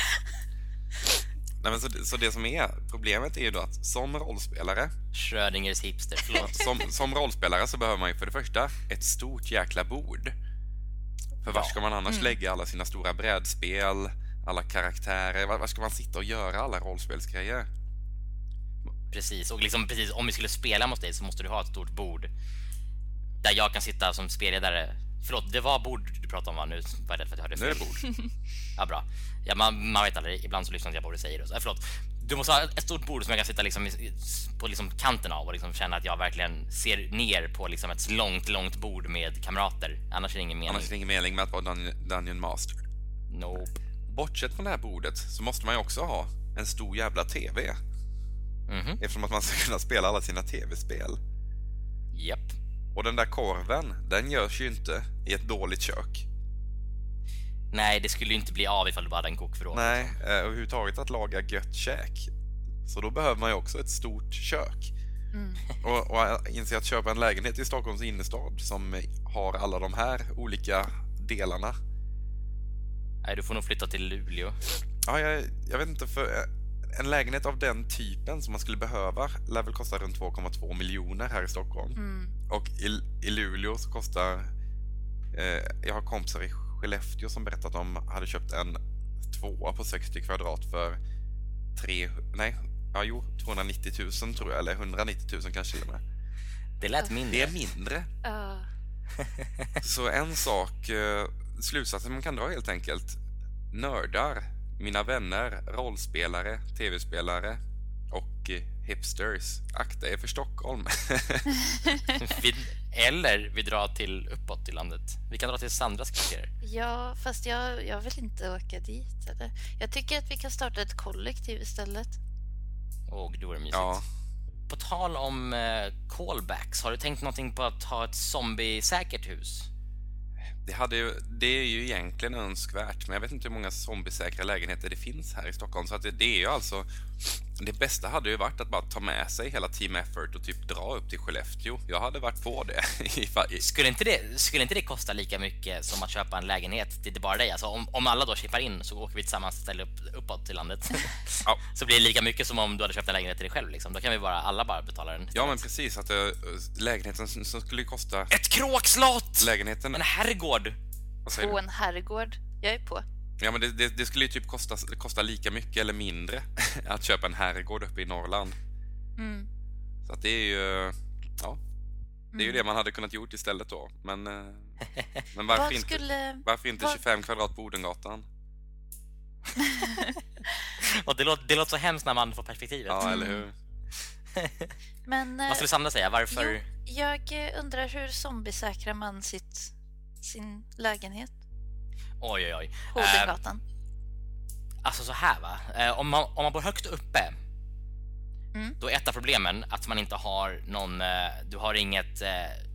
Nej, men så, det- så det som är problemet är ju då att som rollspelare Schrödingers hipster, förlåt. som, som rollspelare så behöver man ju för det första ett stort jäkla bord. För var Ja. ska man annars Mm. lägga alla sina stora brädspel, alla karaktärer? Var, var ska man sitta och göra alla rollspelsgrejer? Precis, och liksom precis om vi skulle spela mot dig så måste du ha ett stort bord där jag kan sitta som spelledare. Förlåt, det var bord du pratade om va? Nu var jag rädd för att jag hörde är fel. det bord. Ja, bra. Ja, man, man vet aldrig, ibland så lyssnar inte jag på vad du säger. Och så. Äh, förlåt. Du måste ha ett stort bord som jag kan sitta liksom i- på liksom kanten av och liksom känna att jag verkligen ser ner på liksom ett långt, långt bord med kamrater. Annars är det ingen mening. Annars är det ingen mening med att vara Dungeon, Dungeon Master. Nope. Bortsett från det här bordet så måste man ju också ha en stor jävla TV. Mhm. Eftersom att man ska kunna spela alla sina TV-spel. Japp. Och den där korven, den görs ju inte i ett dåligt kök. Nej, det skulle ju inte bli av ifall du bara hade en kokvrå. Nej, eh, överhuvudtaget att laga gött käk. Så då behöver man ju också ett stort kök. Mm. Och, och jag inser att köpa en lägenhet i Stockholms innerstad som har alla de här olika delarna. Nej, du får nog flytta till Luleå. Ja, jag, jag vet inte, för eh, en lägenhet av den typen som man skulle behöva lär väl kosta runt 2,2 miljoner här i Stockholm. Mm. Och i, i Luleå så kostar... Eh, jag har kompisar i Skellefteå som berättat att de hade köpt en tvåa på 60 kvadrat för tre... Nej, ja, jo, 290 000 tror jag, eller 190 000 kanske till och med. Det lät mindre. Det är mindre. Ja. Så en sak, eh, slutsatsen man kan dra helt enkelt. Nördar, mina vänner, rollspelare, tv-spelare och eh, hipsters. Akta er för Stockholm. vi, eller vi drar till uppåt i landet. Vi kan dra till Sandras kvarter. ja, fast jag, jag vill inte åka dit. Eller? Jag tycker att vi kan starta ett kollektiv istället. Och det vore mysigt. ja, På tal om eh, callbacks, har du tänkt någonting på att ha ett zombie-säkert hus? Det, hade ju, det är ju egentligen önskvärt, men jag vet inte hur många zombiesäkra lägenheter det finns här i Stockholm. Så att det, det är ju alltså... Det bästa hade ju varit att bara ta med sig hela Team Effort och typ dra upp till Skellefteå. Jag hade varit på det. Skulle inte det, skulle inte det kosta lika mycket som att köpa en lägenhet till bara dig? Alltså om, om alla då chippar in så åker vi tillsammans och ställer upp uppåt till landet. Ja. så blir det lika mycket som om du hade köpt en lägenhet till dig själv. Liksom. Då kan vi bara, alla bara betala den. Ja, men precis. Att uh, lägenheten som som skulle kosta... Ett kråkslott! Lägenheten... En herrgård! På du? en herrgård. Jag är på. Ja, men det, det, det skulle ju typ kosta, kosta lika mycket eller mindre att köpa en herrgård uppe i Norrland. Mm. Så att det är ju... Ja. Det är ju det man hade kunnat gjort istället då. Men, eh, men varför, inte, skulle... varför inte vad- 25 kvadrat på Odengatan? Och det, låter, det låter så hemskt när man får perspektivet. Ja, eller hur? Men eh, Vad skulle Sandra säga? Varför? jo, jag undrar hur zombiesäkrar man sitt, sin lägenhet Oj, oj, oj. på Eh? Alltså så här va, eh, om, man, om man bor högt uppe Mm. då är ett av problemen att man inte har någon, eh, du har inget, eh,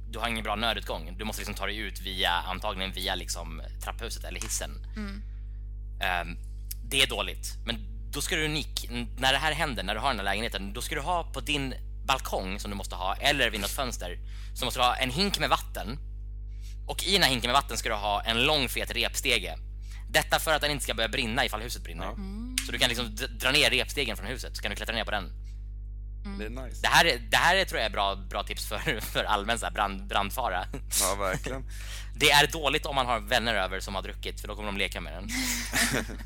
du har ingen bra nödutgång. Du måste liksom ta dig ut via, antagligen via liksom trapphuset eller hissen. Mm. Ehm, det är dåligt, men då ska du Nick, när det här händer, när du har den här lägenheten, då ska du ha på din balkong som du måste ha, eller vid något fönster, så måste du ha en hink med vatten. Och i den här hinken med vatten ska du ha en lång fet repstege. Detta för att den inte ska börja brinna ifall huset brinner. Ja. Mm. Så du kan liksom dra ner repstegen från huset, så kan du klättra ner på den. Det är nice. Det här, är- det här är, tror jag är bra, bra tips för, för allmän så här brand, brandfara. Ja, verkligen. Det är dåligt om man har vänner över som har druckit, för då kommer de leka med den.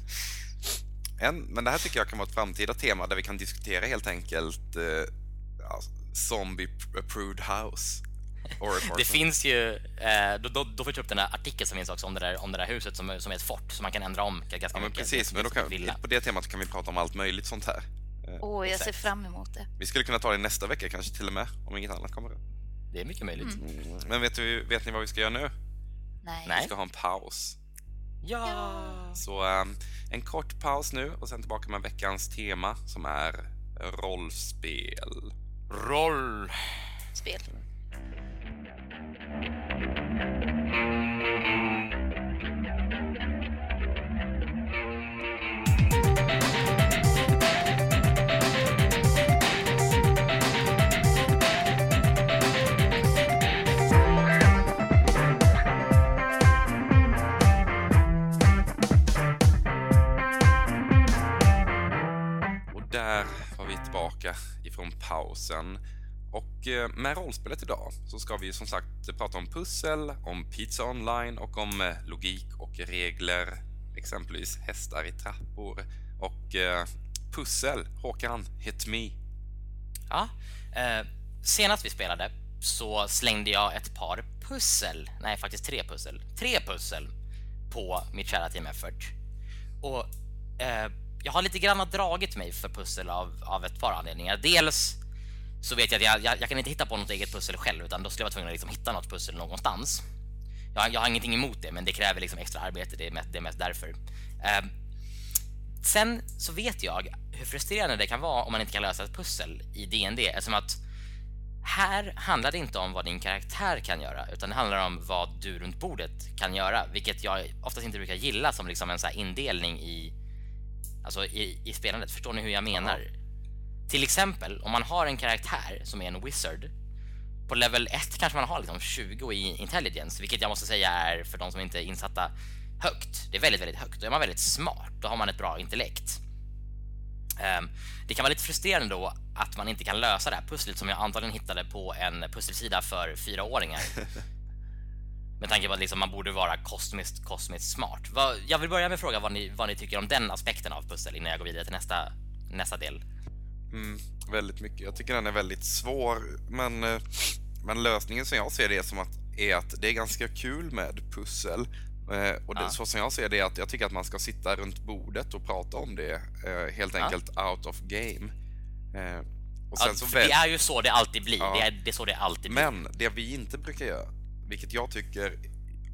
En, men det här tycker jag kan vara ett framtida tema där vi kan diskutera helt enkelt eh, ja, zombie-approved house. Det finns ju, eh, då, då, då får ta upp den där artikeln som finns också om det där, om det där huset som, är- som är ett fort, som man kan ändra om ganska Ja, men mycket. precis. Men då kan, villa. på det temat kan vi prata om allt möjligt sånt här. Åh, jag ser fram emot det. Vi skulle kunna ta det nästa vecka kanske till och med, om inget annat kommer upp. Det är mycket möjligt. Men vet, du, vet ni vad vi ska göra nu? Nej. Vi ska ha en paus. Ja. Så ehm, en kort paus nu och sen tillbaka med veckans tema som är rollspel. Roll. Spel. Där var vi tillbaka ifrån pausen. Och eh, med rollspelet idag så ska vi som sagt prata om pussel, om pizza online och om eh, logik och regler. Exempelvis hästar i trappor och eh, pussel. Håkan, hit me. Ja, eh, senast vi spelade så slängde jag ett par pussel, nej faktiskt tre pussel, tre pussel på mitt kära Team Effort. Och eh, jag har lite grann dragit mig för pussel av, av ett par anledningar. Dels så vet jag att jag, jag, jag, kan inte hitta på något eget pussel själv, utan då skulle jag vara tvungen att liksom hitta något pussel någonstans. Jag, jag har ingenting emot det, men det kräver liksom extra arbete. Det är mest, det är mest därför. Eh, sen så vet jag hur frustrerande det kan vara om man inte kan lösa ett pussel i DND, eftersom att här handlar det inte om vad din karaktär kan göra, utan det handlar om vad du runt bordet kan göra, vilket jag oftast inte brukar gilla som liksom en så indelning i, alltså i, i spelandet. Förstår ni hur jag menar? Till exempel, om man har en karaktär som är en wizard, på level 1 kanske man har liksom 20 i intelligence, vilket jag måste säga är för de som inte är insatta högt. Det är väldigt, väldigt högt. Då är man väldigt smart. Då har man ett bra intellekt. Ehm, det kan vara lite frustrerande då att man inte kan lösa det här pusslet som jag antagligen hittade på en pusselsida för fyraåringar. Med tanke på att liksom man borde vara kosmiskt, kosmiskt smart. Jag vill börja med att fråga vad ni, vad ni tycker om den aspekten av pussel innan jag går vidare till nästa, nästa del. Mm, väldigt mycket. Jag tycker den är väldigt svår, men, eh, men lösningen som jag ser det är som att, är att det är ganska kul med pussel. Eh, och det, ja. så som jag ser det är att jag tycker att man ska sitta runt bordet och prata om det eh, helt enkelt ja. out of game. Och sen ja, väl... Det är ju så det alltid blir. Det, är, det är så det alltid blir. Men det vi inte brukar göra, vilket jag tycker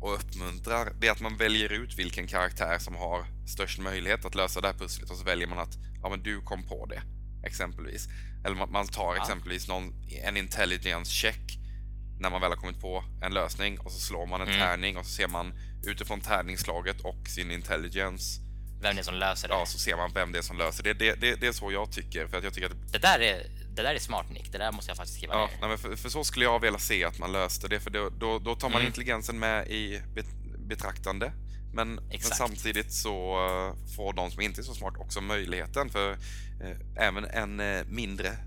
och uppmuntrar, det är att man väljer ut vilken karaktär som har störst möjlighet att lösa det här pusslet och så väljer man att ja, men du kom på det, exempelvis. Eller man, tar exempelvis någon, en intelligence check när man väl har kommit på en lösning och så slår man en mm. tärning och så ser man utifrån tärningslaget och sin intelligence vem det är som löser det. Ja, så ser man vem det är som löser det. Det, det, det är så jag tycker. För att jag tycker att... det, där är, det där är smart, Nick. Det där måste jag faktiskt skriva ja, ner. Nej, för, för, så skulle jag vilja se att man löste det. För då, då, då tar man mm. intelligensen med i betraktande. Men, men, samtidigt så uh, får de som inte är så smart också möjligheten. För uh, även en uh, mindre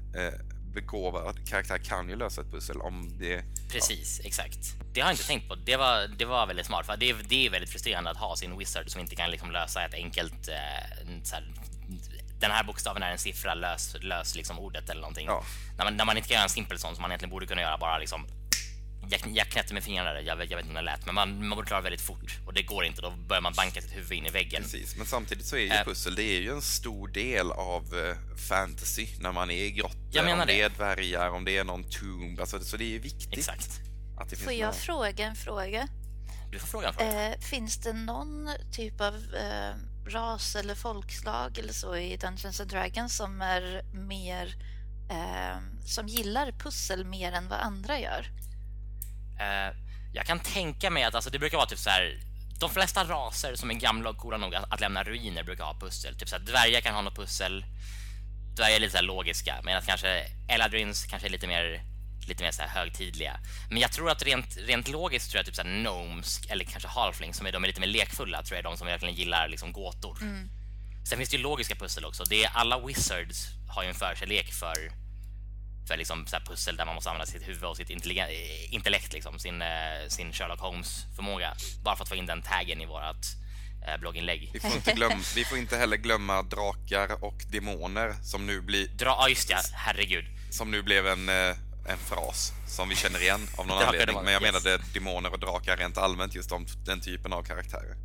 begåvad karaktär kan ju lösa ett pussel om det... Precis, ja. exakt. Det har jag inte tänkt på. Det var, det var väldigt smart. För det, det är väldigt frustrerande att ha sin wizard som inte kan liksom lösa ett enkelt... Eh, här, den här bokstaven är en siffra, lös, lös liksom ordet eller någonting. Ja. När, man, när man inte kan göra en simpel sån som man egentligen borde kunna göra bara liksom jag, jag knäppte med fingrarna där, jag, vet, jag vet inte hur det lät, men man, man borde klara väldigt fort och det går inte, då börjar man banka sitt huvud in i väggen. Precis, men samtidigt så är ju äh, pussel, det är ju en stor del av uh, fantasy när man är i grottor, om det, det är dvärgar, om det är någon tomb, alltså, så det är ju viktigt. Exakt. Att det Får jag någon... fråga en fråga? Du får fråga en fråga. Eh, finns det någon typ av eh, ras eller folkslag eller så i Dungeons and Dragons som är mer eh, som gillar pussel mer än vad andra gör? Eh, jag kan tänka mig att alltså, det brukar vara typ så här. De flesta raser som är gamla och coola nog att, att lämna ruiner brukar ha pussel. Typ så här, dvärgar kan ha något pussel. Dvärgar är lite så logiska, medan kanske Eladrins kanske är lite mer lite mer så högtidliga. Men jag tror att rent, rent logiskt tror jag typ så här gnomes eller kanske halflings som är de är lite mer lekfulla tror jag är de som verkligen gillar liksom gåtor. Mm. Sen finns det ju logiska pussel också. Det är alla wizards har ju en förkärlek för för liksom så pussel där man måste använda sitt huvud och sitt intellekt, liksom, sin, eh, sin Sherlock Holmes-förmåga. Bara för att få in den taggen i vårt eh, blogginlägg. Vi får, inte glömma, vi får inte heller glömma drakar och demoner som nu blir... Dra, ja, just det. Herregud. Som nu blev en, eh, en fras som vi känner igen av någon anledning. Men jag yes. menade demoner och drakar rent allmänt, just om den typen av karaktärer.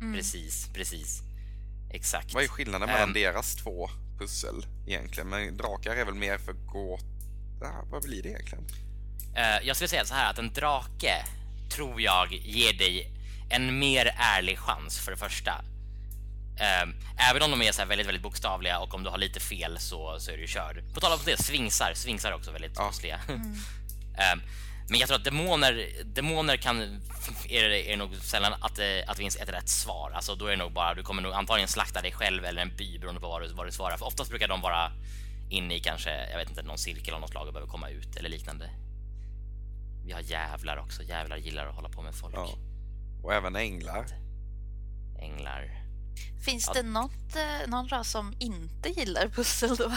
Mm. Precis, precis. Exakt. Vad är skillnaden mellan um, deras två pussel egentligen. Men drakar är väl mer för gåta. Vad blir det egentligen? Uh, jag skulle säga så här att en drake tror jag ger dig en mer ärlig chans för det första. Uh, även om de är så väldigt, väldigt bokstavliga och om du har lite fel så, så är du körd. På tal om det, svingsar, svingsar är också väldigt ja. Mm. men jag tror att demoner, demoner kan, är det, är det nog sällan att det, att det finns ett rätt svar. Alltså då är det nog bara, du kommer nog antagligen slakta dig själv eller en by beroende på vad du, vad du svarar. För oftast brukar de vara inne i kanske, jag vet inte, någon cirkel av något slag och behöver komma ut eller liknande. Vi har jävlar också, jävlar gillar att hålla på med folk. Ja. Och även änglar. Änglar. Finns Ja. det något, eh, någon ras som inte gillar pussel då?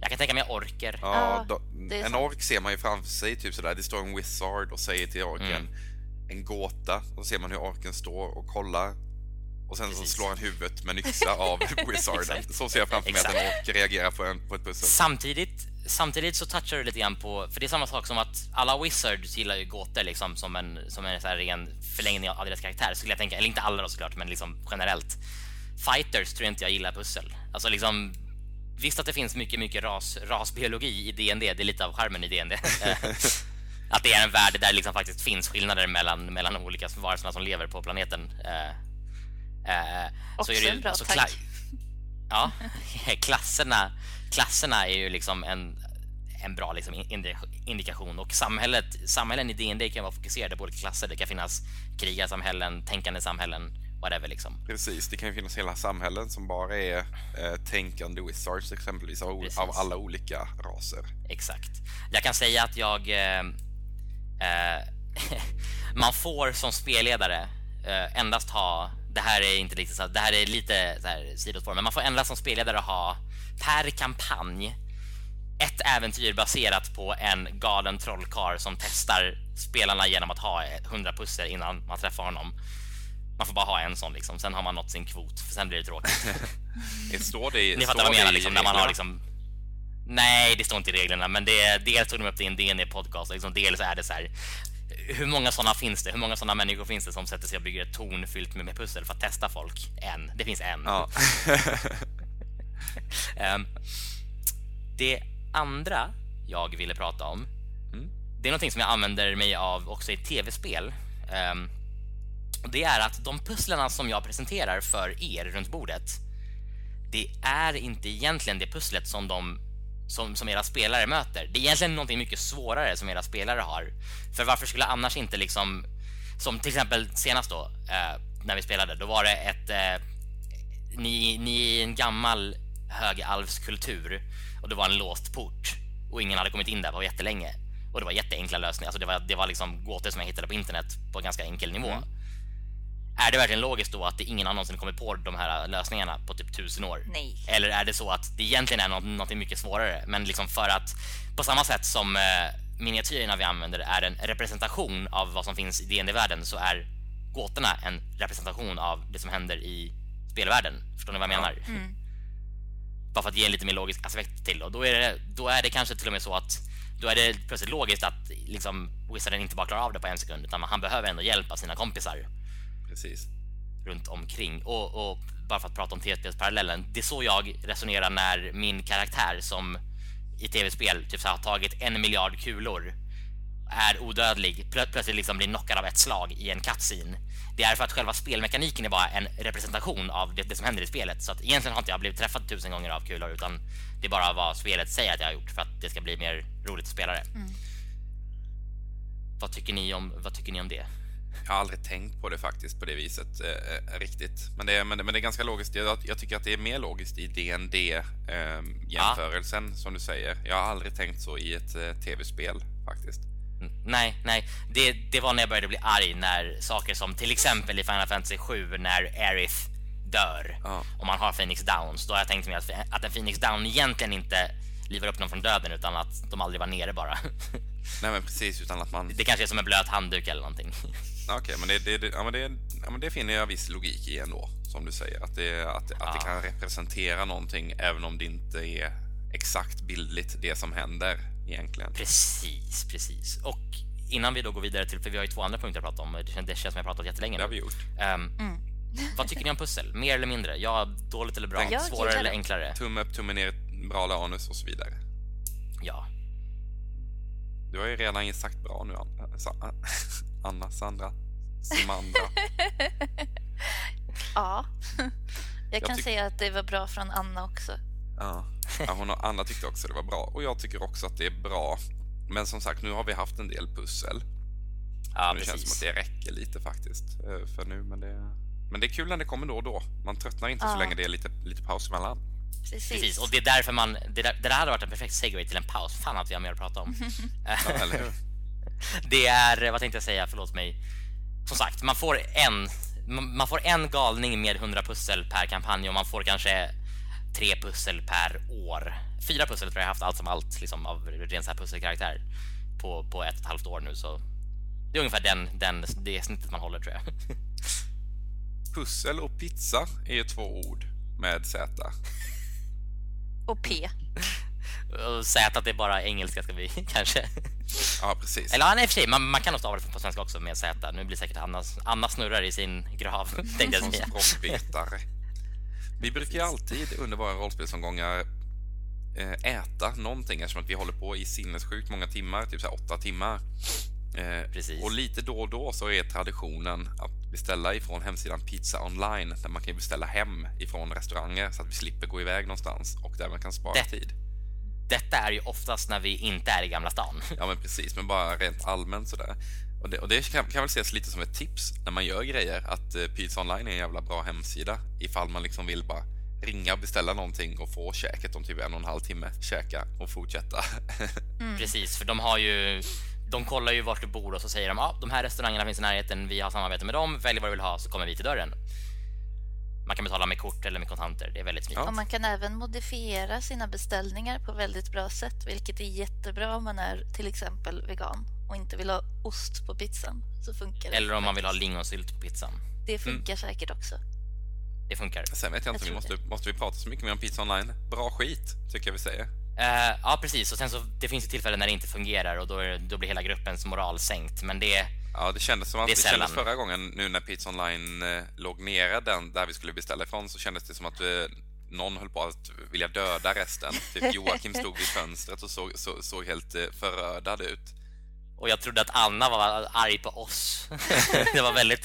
Jag kan tänka mig orker. Ja, då, en sant. ork ser man ju framför sig, typ sådär. Det står en wizard och säger till orken Mm. en gåta. Och så ser man hur orken står och kollar. Och sen så slår han huvudet med yxa av wizarden. Så ser jag framför mig att en ork reagerar på, en, på ett pussel. Samtidigt, samtidigt så touchar du lite grann på, för det är samma sak som att alla wizards gillar ju gåtor liksom som en, som en så här ren förlängning av deras karaktär skulle jag tänka, eller inte alla då såklart, men liksom generellt. Fighters tror jag inte jag gillar pussel. Alltså liksom, visst att det finns mycket, mycket ras, rasbiologi i DND, det är lite av charmen i DND. att det är en värld där det liksom faktiskt finns skillnader mellan, mellan olika varelserna som lever på planeten. Eh, Också en bra så tagg. kla- Ja, klasserna, klasserna är ju liksom en, en bra liksom indi- indikation och samhället, samhällen i D&D kan vara fokuserade på olika klasser. Det kan finnas krigarsamhällen, tänkande samhällen, whatever liksom. Precis, det kan ju finnas hela samhällen som bara är eh, tänkande wizards exempelvis av, av alla olika raser. Exakt. Jag kan säga att jag... Eh, eh, man får som spelledare eh, endast ha... Det här är inte riktigt så, det här är lite så här sidospår, men man får endast som spelledare ha per kampanj ett äventyr baserat på en galen trollkarl som testar spelarna genom att ha 100 pussel innan man träffar honom. Man får bara ha en sån liksom, sen har man nått sin kvot, för sen blir det tråkigt. Det står det i Ni fattar vad jag menar liksom, när man har liksom Nej, det står inte i reglerna, men det, dels tog de upp det i en DND-podcast och liksom dels är det så här hur många sådana finns det? Hur många sådana människor finns det som sätter sig och bygger ett torn fyllt med, med pussel för att testa folk? En. Det finns en. Ja. Ehm, det andra jag ville prata om, Mm. det är någonting som jag använder mig av också i tv-spel. Och det är att de pusslerna som jag presenterar för er runt bordet, det är inte egentligen det pusslet som de som, som era spelare möter. Det är egentligen någonting mycket svårare som era spelare har. För varför skulle annars inte liksom, som till exempel senast då, eh, när vi spelade, då var det ett eh, ni, ni är en gammal högalvskultur och det var en låst port och ingen hade kommit in där på jättelänge. Och det var jätteenkla lösningar, alltså det var, det var liksom gåtor som jag hittade på internet på ganska enkel nivå. Mm. Är det verkligen logiskt då att det ingen någonsin kommit på de här lösningarna på typ tusen år? Nej. Eller är det så att det egentligen är något, något mycket svårare, men liksom för att på samma sätt som eh, miniatyrerna vi använder är en representation av vad som finns i DND-världen så är gåtorna en representation av det som händer i spelvärlden. Förstår ni vad jag Ja. menar? Bara för att ge en lite mer logisk aspekt till och då är det, då är det kanske till och med så att då är det plötsligt logiskt att liksom Wizarden inte bara klarar av det på en sekund utan han behöver ändå hjälp av sina kompisar Precis. runt omkring. Och, och bara för att prata om tv-spelsparallellen, det är så jag resonerar när min karaktär som i tv-spel typ så här, har tagit en miljard kulor är odödlig, plö plötsligt liksom blir knockad av ett slag i en cutscene. Det är för att själva spelmekaniken är bara en representation av det, det som händer i spelet. Så att egentligen har inte jag blivit träffad tusen gånger av kulor utan det är bara vad spelet säger att jag har gjort för att det ska bli mer roligt att spela det. Vad tycker ni om, vad tycker ni om det? Jag har aldrig tänkt på det faktiskt på det viset eh, eh, riktigt. Men det, är, men, det, men det är ganska logiskt. Jag, jag tycker att det är mer logiskt i DND eh, jämförelsen som du säger. Jag har aldrig tänkt så i ett eh, tv-spel faktiskt. Mm, Nej, nej. Det, det var när jag började bli arg när saker som till exempel i Final Fantasy 7 när Aerith dör Ja. och man har Phoenix Downs. Då har jag tänkt mig att, att en Phoenix Down egentligen inte livar upp någon från döden utan att de aldrig var nere bara. Nej men precis, utan att man... Det kanske är som en blöt handduk eller någonting. Ja, Okej, men, det, det, det, ja, men, det, ja, men det finner jag viss logik i ändå, som du säger. Att det, att, att det Ja. kan representera någonting även om det inte är exakt bildligt det som händer egentligen. Precis, precis. Och innan vi då går vidare till, för vi har ju två andra punkter att prata om. Det känns, det känns som jag har pratat jättelänge Det har nu. vi gjort. Ehm, Vad tycker ni om pussel? Mer eller mindre? Ja, dåligt eller bra? Jag Svårare eller enklare? Tumme upp, tumme ner, bra eller anus och så vidare. Ja. Du har ju redan sagt bra nu, Anna, Sa- Anna Sandra, Simandra. Ja. Jag Jag kan säga att det var bra från Anna också. Ja. ja, hon och Anna tyckte också det var bra. Och jag tycker också att det är bra. Men som sagt, nu har vi haft en del pussel. Ja, det känns som precis. att det räcker lite faktiskt eh, för nu. Men det, men det är kul när det kommer då och då. Man tröttnar inte så Ja. länge det är lite, lite paus emellan. Precis. Precis, och det är därför man... Det där, det där hade varit en perfekt segway till en paus. Fan att vi har mer att prata om. Ja, det är, vad tänkte jag säga, förlåt mig. Som sagt, man får en man får en galning med 100 pussel per kampanj och man får kanske tre pussel per år. Fyra pussel tror jag haft allt som allt liksom, av ren så här pusselkaraktär på, på ett och ett halvt år nu. Så det är ungefär den, den, det snittet man håller tror jag. Pussel och pizza är ju två ord med Z. Och P. Och säga att det är bara engelska ska vi kanske. Ja, precis. Eller ja, nej, i och för sig, man, man kan nog stava det på svenska också med Z. Nu blir säkert Anna, Anna snurrar i sin grav, tänkte jag Som säga. Vi brukar ju alltid under våra rollspelsomgångar eh, äta någonting eftersom att vi håller på i sinnessjukt många timmar, typ så här åtta timmar. Eh, Precis. Och lite då och då så är traditionen att beställa ifrån hemsidan Pizza Online där man kan beställa hem ifrån restauranger så att vi slipper gå iväg någonstans och därmed kan spara Det- tid. Detta är ju oftast när vi inte är i Gamla stan. Ja, men precis, men bara rent allmänt sådär. Och det, och det kan, kan väl ses lite som ett tips när man gör grejer att eh, Pizza Online är en jävla bra hemsida ifall man liksom vill bara ringa och beställa någonting och få käket om typ en och en halv timme, käka och fortsätta. Precis, för de har ju de kollar ju vart du bor och så säger de ja, de här restaurangerna finns i närheten, vi har samarbete med dem, välj vad du vill ha så kommer vi till dörren. Man kan betala med kort eller med kontanter, det är väldigt smidigt. Och man kan även modifiera sina beställningar på väldigt bra sätt, vilket är jättebra om man är till exempel vegan och inte vill ha ost på pizzan. Så funkar det. Eller om man vill ha lingonsylt på pizzan. Det funkar säkert också. Det funkar. Sen vet jag inte, Jag vi måste, måste vi prata så mycket mer om Pizza Online? Bra skit, tycker jag vi säger. Eh, ja, precis. Och sen så det finns ju tillfällen när det inte fungerar och då, är, då blir hela gruppens moral sänkt. Men det, Ja, det kändes som att Det det, kändes förra gången nu när Pizza Online eh, låg nere den där vi skulle beställa ifrån så kändes det som att eh, någon höll på att vilja döda resten. Typ Joakim stod vid fönstret och såg, så, såg helt eh, förödad ut. Och jag trodde att Anna var arg på oss. det var väldigt,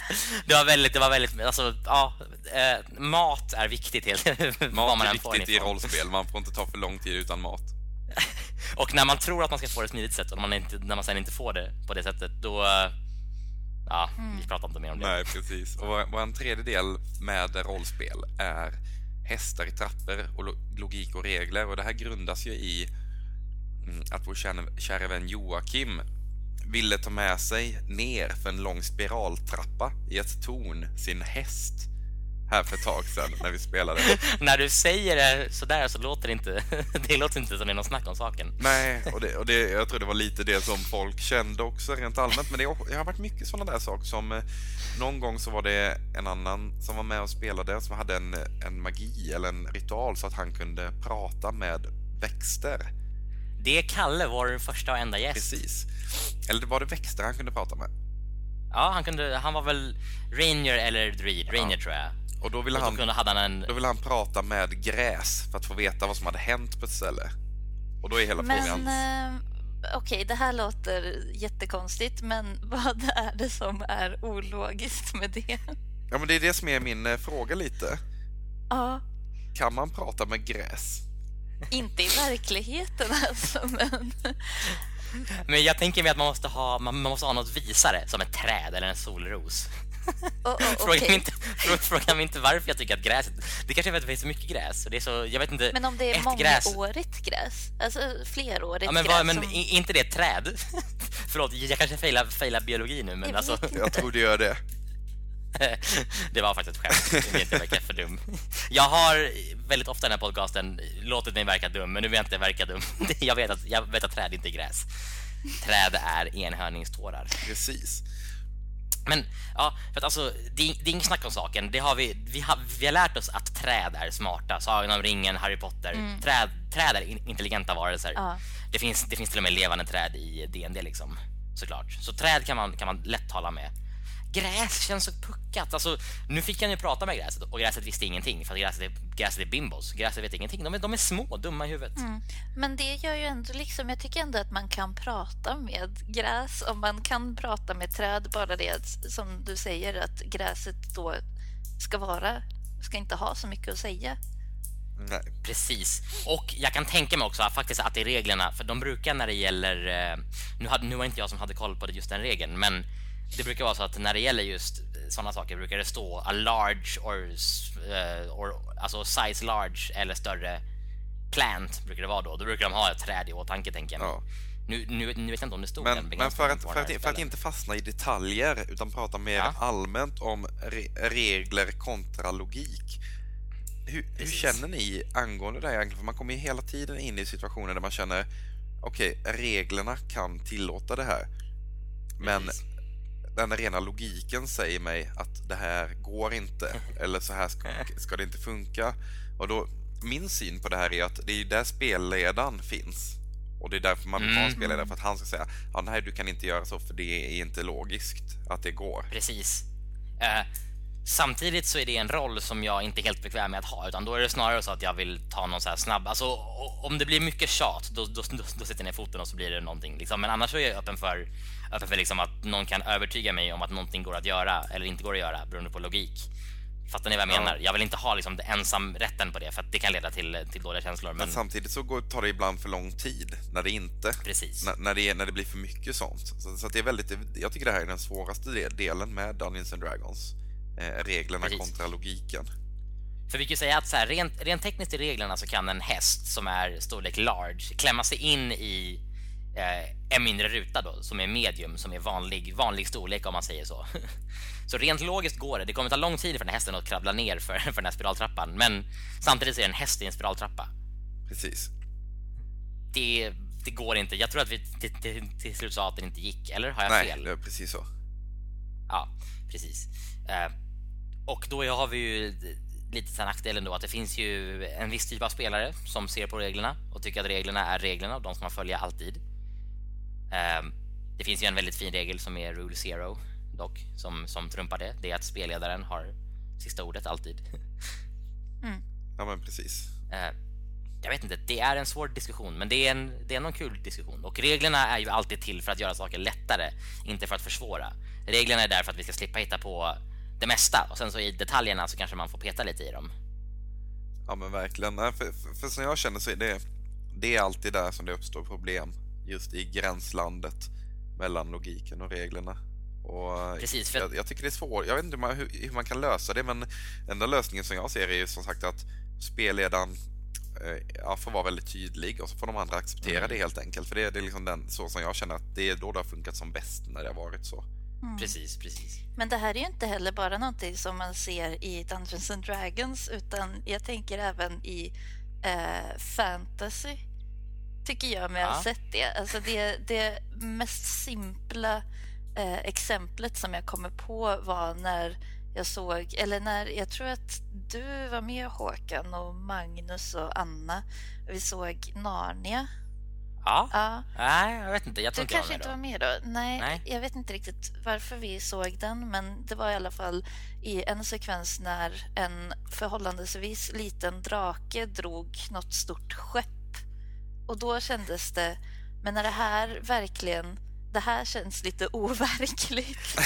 det var väldigt, det var väldigt, alltså ja, eh, mat är viktigt helt. Mat man är viktigt i rollspel, man får inte ta för lång tid utan mat. Och när man tror att man ska få det smidigt sätt och när man, inte, när man sen inte får det på det sättet, då... eh, Ja, vi pratar inte mer om det. Nej, precis. Och vår, vår tredje del med rollspel är hästar i trappor och lo- logik och regler. Och det här grundas ju i mm, att vår kära vän Joakim ville ta med sig ner för en lång spiraltrappa i ett torn sin häst här för ett tag sedan när vi spelade. När du säger det sådär så låter det inte... det låter inte som det är något snack om saken. Nej, och, det, och det, jag tror det var lite det som folk kände också rent allmänt. Men det, det har varit mycket sådana där saker som eh, någon gång så var det en annan som var med och spelade som hade en, en magi eller en ritual så att han kunde prata med växter. Det är Kalle, vår första och enda gäst. Precis. Eller var det växter han kunde prata med. Ja, han, kunde, han var väl Ranger eller Druid. Ranger tror jag. Och då ville Och han, kunde, hade han en... då ville han prata med gräs för att få veta vad som hade hänt på ett ställe. Och då är hela Men frågan... eh, okej, det här låter jättekonstigt, men vad är det som är ologiskt med det? Ja, men det är det som är min eh, fråga lite. Ja, Kan man prata med gräs? Inte i verkligheten alltså, men Men jag tänker mig att man måste ha, man, man måste ha något visare, som ett träd eller en solros. o- o- Fråga, okej. mig inte, frå- fråga mig inte varför jag tycker att gräset... Det kanske är för att det finns så mycket gräs. Så det är så, jag vet inte. Men om det är ett gräs, mångårigt gräs, alltså flerårigt Ja, men, gräs vad, men som... inte det ett träd? Förlåt, jag kanske failar, failar biologi nu, men Jag alltså... Jag tror det gör det. det var faktiskt ett skämt. Jag inte verka för dum. Jag har väldigt ofta i den här podcasten låtit mig verka dum, men nu vill jag inte verka dum. Jag vet att, jag vet att träd inte är gräs. Träd är enhörningstårar. Precis. Men ja, för att alltså, det, är- det är inget snack om saken. Det har vi, vi, har, vi har lärt oss att träd är smarta. Sagan om ringen, Harry Potter. Träd, träd är in, intelligenta varelser. Ja. Det, finns, det finns till och med levande träd i DND liksom, såklart. Så träd kan man, kan man lätt tala med. Gräs känns så puckat. Alltså, nu fick jag ju prata med gräset och gräset visste ingenting för att gräset är, gräset är bimbos. Gräset vet ingenting. De är, de är små, dumma i huvudet. Mm. Men det gör ju ändå liksom, jag tycker ändå att man kan prata med gräs och man kan prata med träd, bara det som du säger att gräset då ska vara, ska inte ha så mycket att säga. Nej. Precis. Och jag kan tänka mig också faktiskt att i reglerna, för de brukar när det gäller, eh, nu, hade, nu var inte jag som hade koll på det, just den regeln, men det brukar vara så att när det gäller just sådana saker brukar det stå a large or, eh, or alltså size large eller större plant brukar det vara då. Då brukar de ha ett träd i åtanke, tänker jag. Ja. Nu, nu, nu vet jag inte om det stod Men, men för, att, för, att, för att inte fastna i detaljer utan prata mer Ja. allmänt om re, regler kontra logik. Hur, hur känner ni angående det här egentligen? För man kommer ju hela tiden in i situationer där man känner okej, reglerna kan tillåta det här. Men Precis. Den rena logiken säger mig att det här går inte eller så här ska, ska det inte funka. Och då, min syn på det här är att det är där spelledaren finns. Och det är därför man vill ha en Mm. spelledare, för att han ska säga ja, nej, du kan inte göra så för det är inte logiskt att det går. Precis. Eh, samtidigt så är det en roll som jag inte är helt bekväm med att ha, utan då är det snarare så att jag vill ta någon så här snabb... Alltså, om det blir mycket tjat, då, då, då, då sätter jag ner foten och så blir det någonting. Liksom. Men annars är jag öppen för, öppen för liksom att någon kan övertyga mig om att någonting går att göra eller inte går att göra beroende på logik. Fattar ni vad jag Ja. menar? Jag vill inte ha liksom, ensam rätten på det, för att det kan leda till, till dåliga känslor. Men Men, samtidigt så går, tar det ibland för lång tid när det inte precis. när, när, det, är- när det blir för mycket sånt. Så, så det är väldigt, jag tycker det här är den svåraste de- delen med Dungeons and Dragons. Eh, reglerna Precis. kontra logiken. För vi kan säga att så här, rent, rent tekniskt i reglerna så kan en häst som är storlek large klämma sig in i eh, en mindre ruta då, som är medium, som är vanlig, vanlig storlek om man säger så. Så rent logiskt går det. Det kommer ta lång tid för den hästen att krabbla ner för, för den här spiraltrappan, men samtidigt så är en häst i en spiraltrappa. Precis. Det, det går inte. Jag tror att vi till, till, till slut sa att det inte gick, eller har jag Nej, fel? är precis så. Ja, precis. Eh, och då har vi ju lite här nackdelen då att det finns ju en viss typ av spelare som ser på reglerna och tycker att reglerna är reglerna och de ska man följa alltid. Eh, det finns ju en väldigt fin regel som är Rule Zero dock, som, som trumpar det. Det är att spelledaren har sista ordet alltid. Ja, men precis. Eh, jag vet inte, det är en svår diskussion, men det är en, det är någon kul diskussion. Och reglerna är ju alltid till för att göra saker lättare, inte för att försvåra. Reglerna är där för att vi ska slippa hitta på det mesta och sen så i detaljerna så kanske man får peta lite i dem. Ja, men verkligen. Nej, För, för, för som jag känner så är det, det är alltid där som det uppstår problem. Just i gränslandet mellan logiken och reglerna. Och Precis, för- jag, jag tycker det är svårt. Jag vet inte hur man, hur, hur man kan lösa det, men enda lösningen som jag ser är ju som sagt att spelledaren eh, får vara väldigt tydlig och så får de andra acceptera Mm. det helt enkelt. För det, det är liksom den, så som jag känner att det är då det har funkat som bäst när det har varit så. Precis, precis. Men det här är ju inte heller bara någonting som man ser i Dungeons and Dragons utan jag tänker även i eh, fantasy. Tycker jag mig ha Ja. sett det. Alltså det, det mest simpla eh, exemplet som jag kommer på var när jag såg, eller när jag tror att du var med Håkan och Magnus och Anna. Vi såg Narnia. Ja, Ja, nej, jag vet inte. Jag tror du inte jag kanske inte var var med då? Nej, Nej. jag vet inte riktigt varför vi såg den, men det var i alla fall i en sekvens när en förhållandevis liten drake drog något stort skepp. Och då kändes det, men när det här verkligen, det här känns lite overkligt.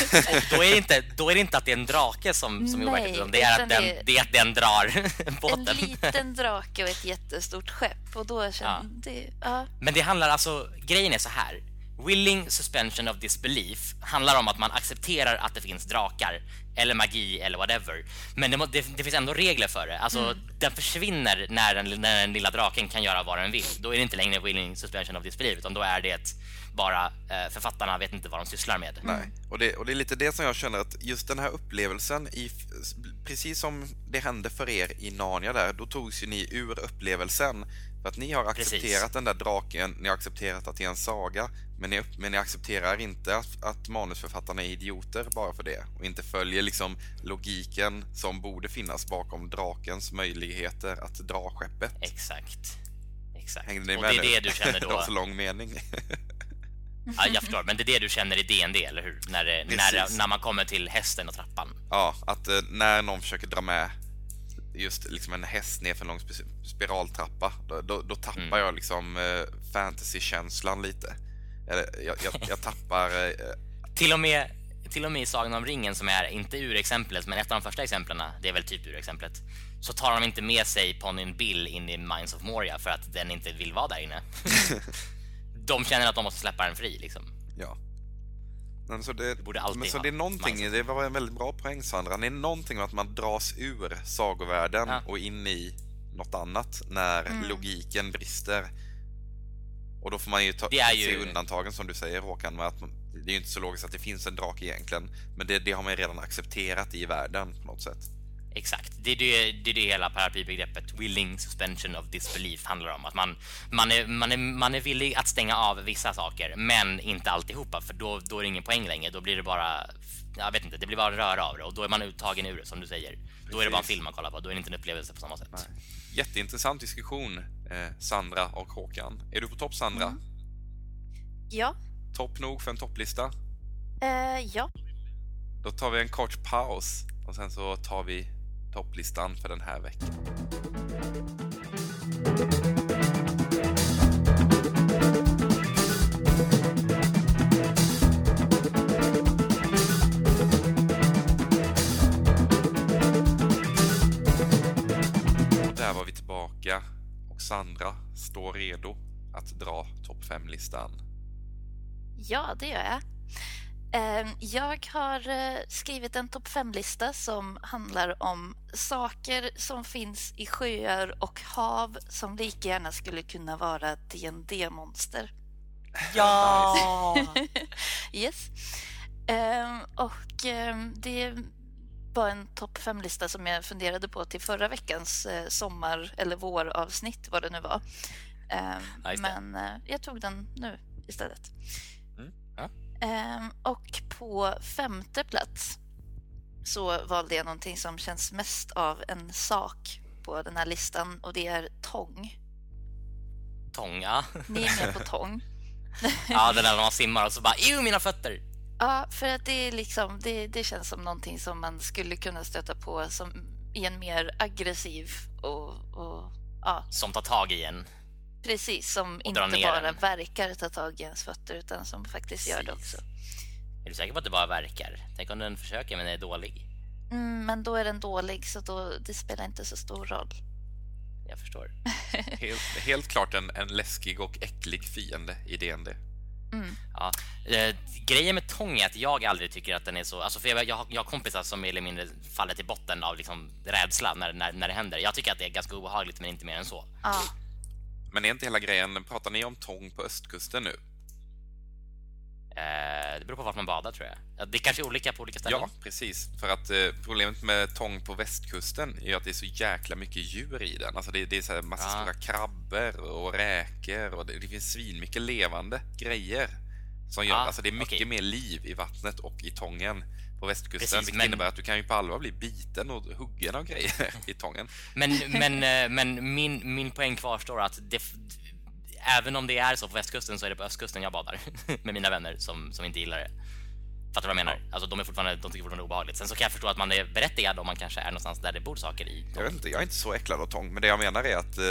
då. Är, det inte, då är det inte att det är en drake som, som är Nej, overkligt, utan det är, att den, det- det är att den drar en båten. liten drake och ett jättestort skepp. Och då kände det, ja. Men det handlar alltså, grejen är så här. Willing suspension of disbelief handlar om att man accepterar att det finns drakar eller magi eller whatever. Men det, må- det, det finns ändå regler för det. Alltså, den försvinner när den, när den lilla draken kan göra vad den vill. Då är det inte längre willing suspension of disbelief, utan då är det bara eh, författarna vet inte vad de sysslar med. Nej, och det, och det är lite det som jag känner att just den här upplevelsen, i, precis som det hände för er i Narnia där, då togs ju ni ur upplevelsen. För att ni har accepterat Precis. den där draken, ni har accepterat att det är en saga, men ni, men ni accepterar inte att, att manusförfattarna är idioter bara för det och inte följer liksom logiken som borde finnas bakom drakens möjligheter att dra skeppet. Exakt. Exakt. Hängde ni Och med det är nu? det du känner det var då. så lång mening. Ja, jag förstår, men det är det du känner i DND, eller hur? När, när, när man kommer till hästen och trappan. Ja, att eh, när någon försöker dra med just liksom en häst ner för en lång spi- spiraltrappa, då, då, då tappar Mm. jag liksom eh, fantasy-känslan lite. Eller, jag, jag, jag tappar... Eh, Till och med till och med i Sagan om ringen som är, inte urexemplet, men ett av de första exemplen, det är väl typ urexemplet, så tar de inte med sig ponnyn Bill in i Mines of Moria för att den inte vill vara där inne. de känner att de måste släppa den fri liksom. ja. Men så det, borde alltid men så ha det är någonting, det var en väldigt bra poäng Sandra, det är någonting med att man dras ur sagovärlden Ja. och in i något annat när Mm. logiken brister. Och då får man ju ta, Det är ju- se undantagen som du säger Håkan, med att man, det är ju inte så logiskt att det finns en drake egentligen. Men det, det har man ju redan accepterat i världen på något sätt. Exakt. Det är det, det, är det hela paraplybegreppet willing suspension of disbelief handlar om. Att man, man, är, man, är, man är villig att stänga av vissa saker, men inte alltihopa, för då, då är det ingen poäng längre. Då blir det bara, jag vet inte, det blir bara röra av det och då är man uttagen ur det, som du säger. Då är det bara en Precis. film man kollar på, då är det inte en upplevelse på samma sätt. Jätteintressant diskussion, eh, Sandra och Håkan. Är du på topp, Sandra? Mm. Ja. Topp nog för en topplista? Eh, ja. Då tar vi en kort paus och sen så tar vi topplistan för den här veckan. Där var vi tillbaka och Sandra står redo att dra topp 5-listan. Ja, det gör jag. Eh, Jag har eh, skrivit en topp 5-lista som handlar om saker som finns i sjöar och hav som lika gärna skulle kunna vara dd monster Ja! Yes. Ehm, och ehm, det var en topp 5-lista som jag funderade på till förra veckans eh, sommar eller våravsnitt, vad det nu var. Ehm, men eh, jag tog den nu istället. Mm, ja. Ehm, och på femte plats så valde jag någonting som känns mest av en sak på den här listan och det är tång. Tånga. Ni är med på tång. Ja, det där när man simmar och så bara, ew, mina fötter! Ja, för att det, är liksom, det, det känns som någonting som man skulle kunna stöta på som i en mer aggressiv och, och ja, Som tar tag i en. Precis, som inte bara den. verkar ta tag i ens fötter utan som faktiskt gör det Precis. också. Är du säker på att det bara verkar? Tänk om den försöker men är dålig? Mm, men då är den dålig så då, det spelar inte så stor roll. Jag förstår. Helt, helt klart en, en läskig och äcklig fiende i DND. Ja. Eh, grejen med tång är att jag aldrig tycker att den är så... Alltså för jag, jag, har, jag har kompisar som mer eller mindre faller till botten av liksom rädsla när, när, när det händer. Jag tycker att det är ganska obehagligt, men inte mer än så. Ja, Men är inte hela grejen, pratar ni om tång på östkusten nu? Eh, det beror på vart man badar, tror jag. Ja, Det är kanske är olika på olika ställen. Ja, precis. För att eh, problemet med tång på västkusten är att det är så jäkla mycket djur i den. Alltså det, det är så här massa Ja. stora krabbor och räkor och det, det finns svinmycket levande grejer. Som gör, Ja, alltså det är mycket okej. mer liv i vattnet och i tången på västkusten. Precis, vilket men- innebär att du kan ju på allvar bli biten och huggen av grejer i tången. Men, men, eh, men min, min poäng kvarstår att det, även om det är så på västkusten så är det på östkusten jag badar med mina vänner som, som inte gillar det. Fattar du vad jag menar? Alltså de, är fortfarande, de tycker fortfarande det är obehagligt. Sen så kan jag förstå att man är berättigad om man kanske är någonstans där det bor saker i. Jag vet inte, jag är inte så äcklad av tång, men det jag menar är att eh,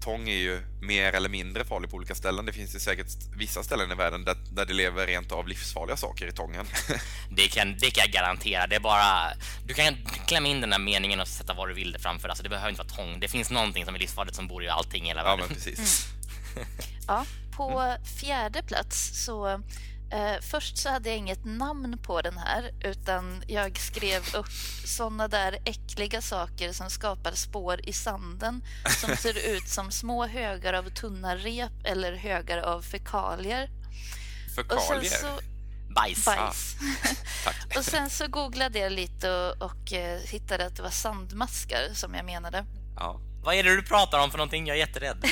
tång är ju mer eller mindre farlig på olika ställen. Det finns ju säkert vissa ställen i världen där, där det lever rent av livsfarliga saker i tången. Det kan, det kan jag garantera. Det är bara... Du kan klämma in den där meningen och sätta vad du vill framför. Alltså det behöver inte vara tång. Det finns någonting som är livsfarligt som bor i allting i hela ja, världen. men precis. ja. På fjärde plats så eh, först så hade jag inget namn på den här utan jag skrev upp såna där äckliga saker som skapar spår i sanden som ser ut som små högar av tunna rep eller högar av fekalier. Och sen Fekalier. så Bajs. bajs. Tack. Och sen så googlade jag lite och, och eh, hittade att det var sandmaskar som jag menade. Ja. Vad är det du pratar om för någonting? Jag är jätterädd.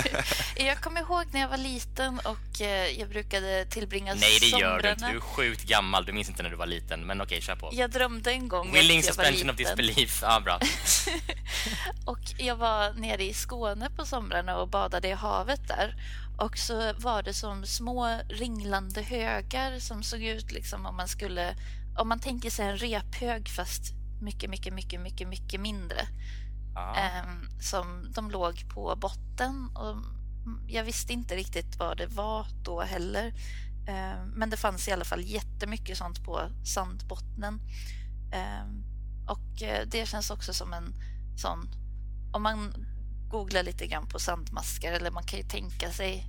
Jag kommer ihåg när jag var liten och eh, jag brukade tillbringa Nej, det gör du inte. somrarna- Du är sjukt gammal. Du minns inte när du var liten. Men okej, kör på. Jag drömde en gång Willing att jag var suspension of disbelief. Ja, bra. Och jag var nere i Skåne på somrarna och badade i havet där. Och så var det som små ringlande högar som såg ut liksom om man skulle... Om man tänker sig en rephög fast mycket, mycket, mycket, mycket, mycket mindre. Ehm, som de låg på botten. Och jag visste inte riktigt vad det var då heller. Ehm, men det fanns i alla fall jättemycket sånt på sandbottnen. Ehm, och eh, det känns också som en sån... Om man googlar lite grann på sandmaskar, eller man kan ju tänka sig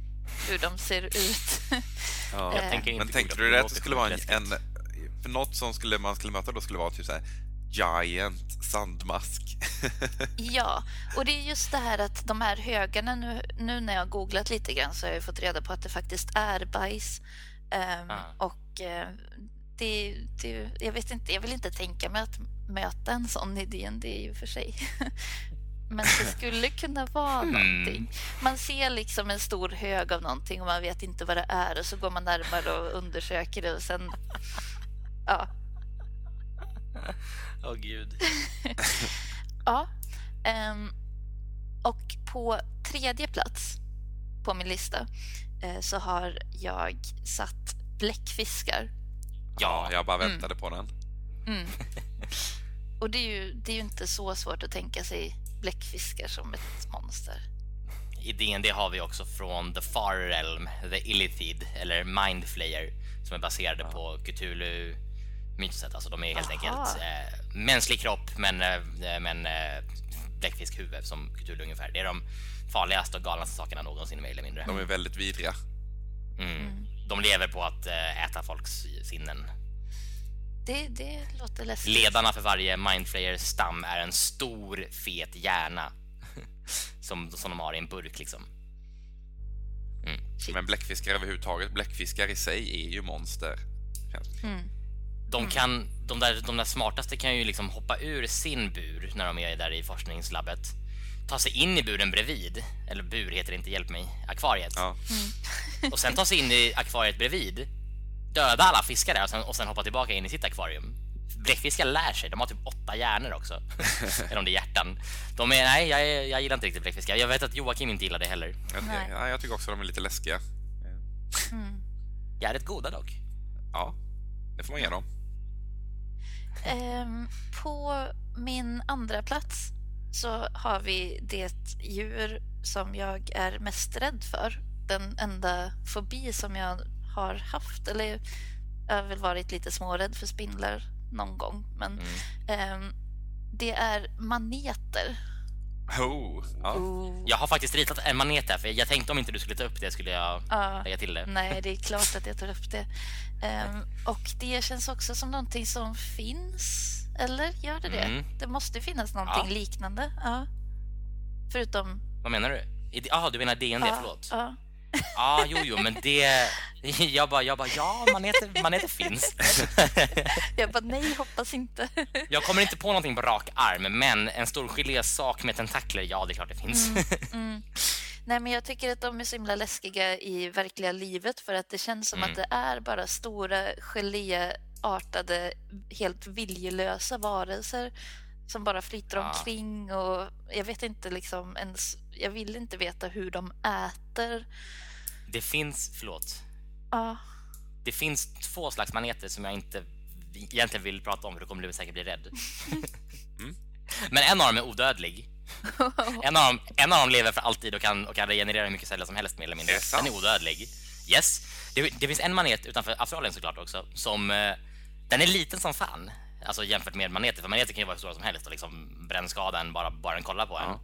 hur de ser ut. Ja. Jag tänker inte Men tänkte du att det skulle vara en, en... För något som skulle, man skulle möta då skulle vara typ så här giant sandmask. Ja, och det är just det här att de här högarna, nu, nu när jag har googlat lite grann så har jag fått reda på att det faktiskt är bajs. Ehm, Ah. Och eh, det, det, jag vet inte, jag vill inte tänka mig att möta en sån i D&D i och för sig. Men det skulle kunna vara Hmm. någonting. Man ser liksom en stor hög av någonting och man vet inte vad det är och så går man närmare och undersöker det och sen... Ja, Åh gud. Ja. ehm, och på tredje plats på min lista eh, så har jag satt bläckfiskar. Ja, jag bara väntade på den. Mm. Och det är, ju, det är ju inte så svårt att tänka sig bläckfiskar som ett monster. i D&D har vi också från The Far Realm, The Illithid, eller Mindflayer, som är baserade på Cthulhu mytoset. Alltså de är helt Aha. enkelt eh, mänsklig kropp men, eh, men eh, bläckfiskhuvud som Cthulhu ungefär. Det är de farligaste och galnaste sakerna någonsin mer eller mindre. De är väldigt vidriga. Mm. De lever på att eh, äta folks sinnen. Det, det låter läskigt. Ledarna för varje Mindflayer-stam är en stor fet hjärna som, som de har i en burk liksom. Shit. Men bläckfiskar överhuvudtaget, bläckfiskar i sig är ju monster. Mm. De, kan, de, där, de där smartaste kan ju liksom hoppa ur sin bur när de är där i forskningslabbet. Ta sig in i buren bredvid, eller bur heter det inte, hjälp mig, akvariet. Ja. Och sen ta sig in i akvariet bredvid, döda alla fiskar där och sen, och sen hoppa tillbaka in i sitt akvarium. Bläckfiskar lär sig, de har typ åtta hjärnor också. eller om det är hjärtan. De är, nej, jag, jag gillar inte riktigt bläckfiskar. Jag vet att Joakim inte gillar det heller. Jag, Nej. ja, jag tycker också de är lite läskiga. Mm. Jävligt goda dock. Ja, det får man ge dem. Ehm, på min andra plats så har vi det djur som jag är mest rädd för. Den enda fobi som jag har haft. Eller jag har väl varit lite smårädd för spindlar någon gång. Men Mm. ehm, det är maneter. Oh, ja. Jag har faktiskt ritat en manet här, för jag tänkte om inte du skulle ta upp det skulle jag Ja. lägga till det. Nej, det är klart att jag tar upp det. Ehm, och det känns också som någonting som finns. Eller gör det det? Mm. Det måste finnas någonting Ja. liknande. Ja. Förutom... Vad menar du? Ja, du menar DND, ja, förlåt. Ja. Ja, jo, jo, men det... Jag bara, jag bara ja, maneter, maneter finns. Jag bara, nej, hoppas inte. Jag kommer inte på någonting på rak arm, men en stor gelésak med tentakler, ja, det är klart det finns. Mm. Nej, men jag tycker att de är så himla läskiga i verkliga livet för att det känns som Mm. att det är bara stora geléartade, helt viljelösa varelser som bara flyter Ja. omkring och jag vet inte liksom ens, jag vill inte veta hur de äter. Det finns, förlåt, Ja, det finns två slags maneter som jag inte egentligen vill prata om, för då kommer du säkert bli rädd. Mm. Men en av dem är odödlig. En av dem, en av dem lever för alltid och kan, och kan regenerera hur mycket celler som helst mer eller mindre. Är? Den är odödlig. Yes. Det, det finns en manet utanför Australien såklart också som eh, den är liten som fan. Alltså jämfört med maneter, för maneter kan ju vara hur stora som helst och liksom brännskada en bara, bara den kollar på en. Ja.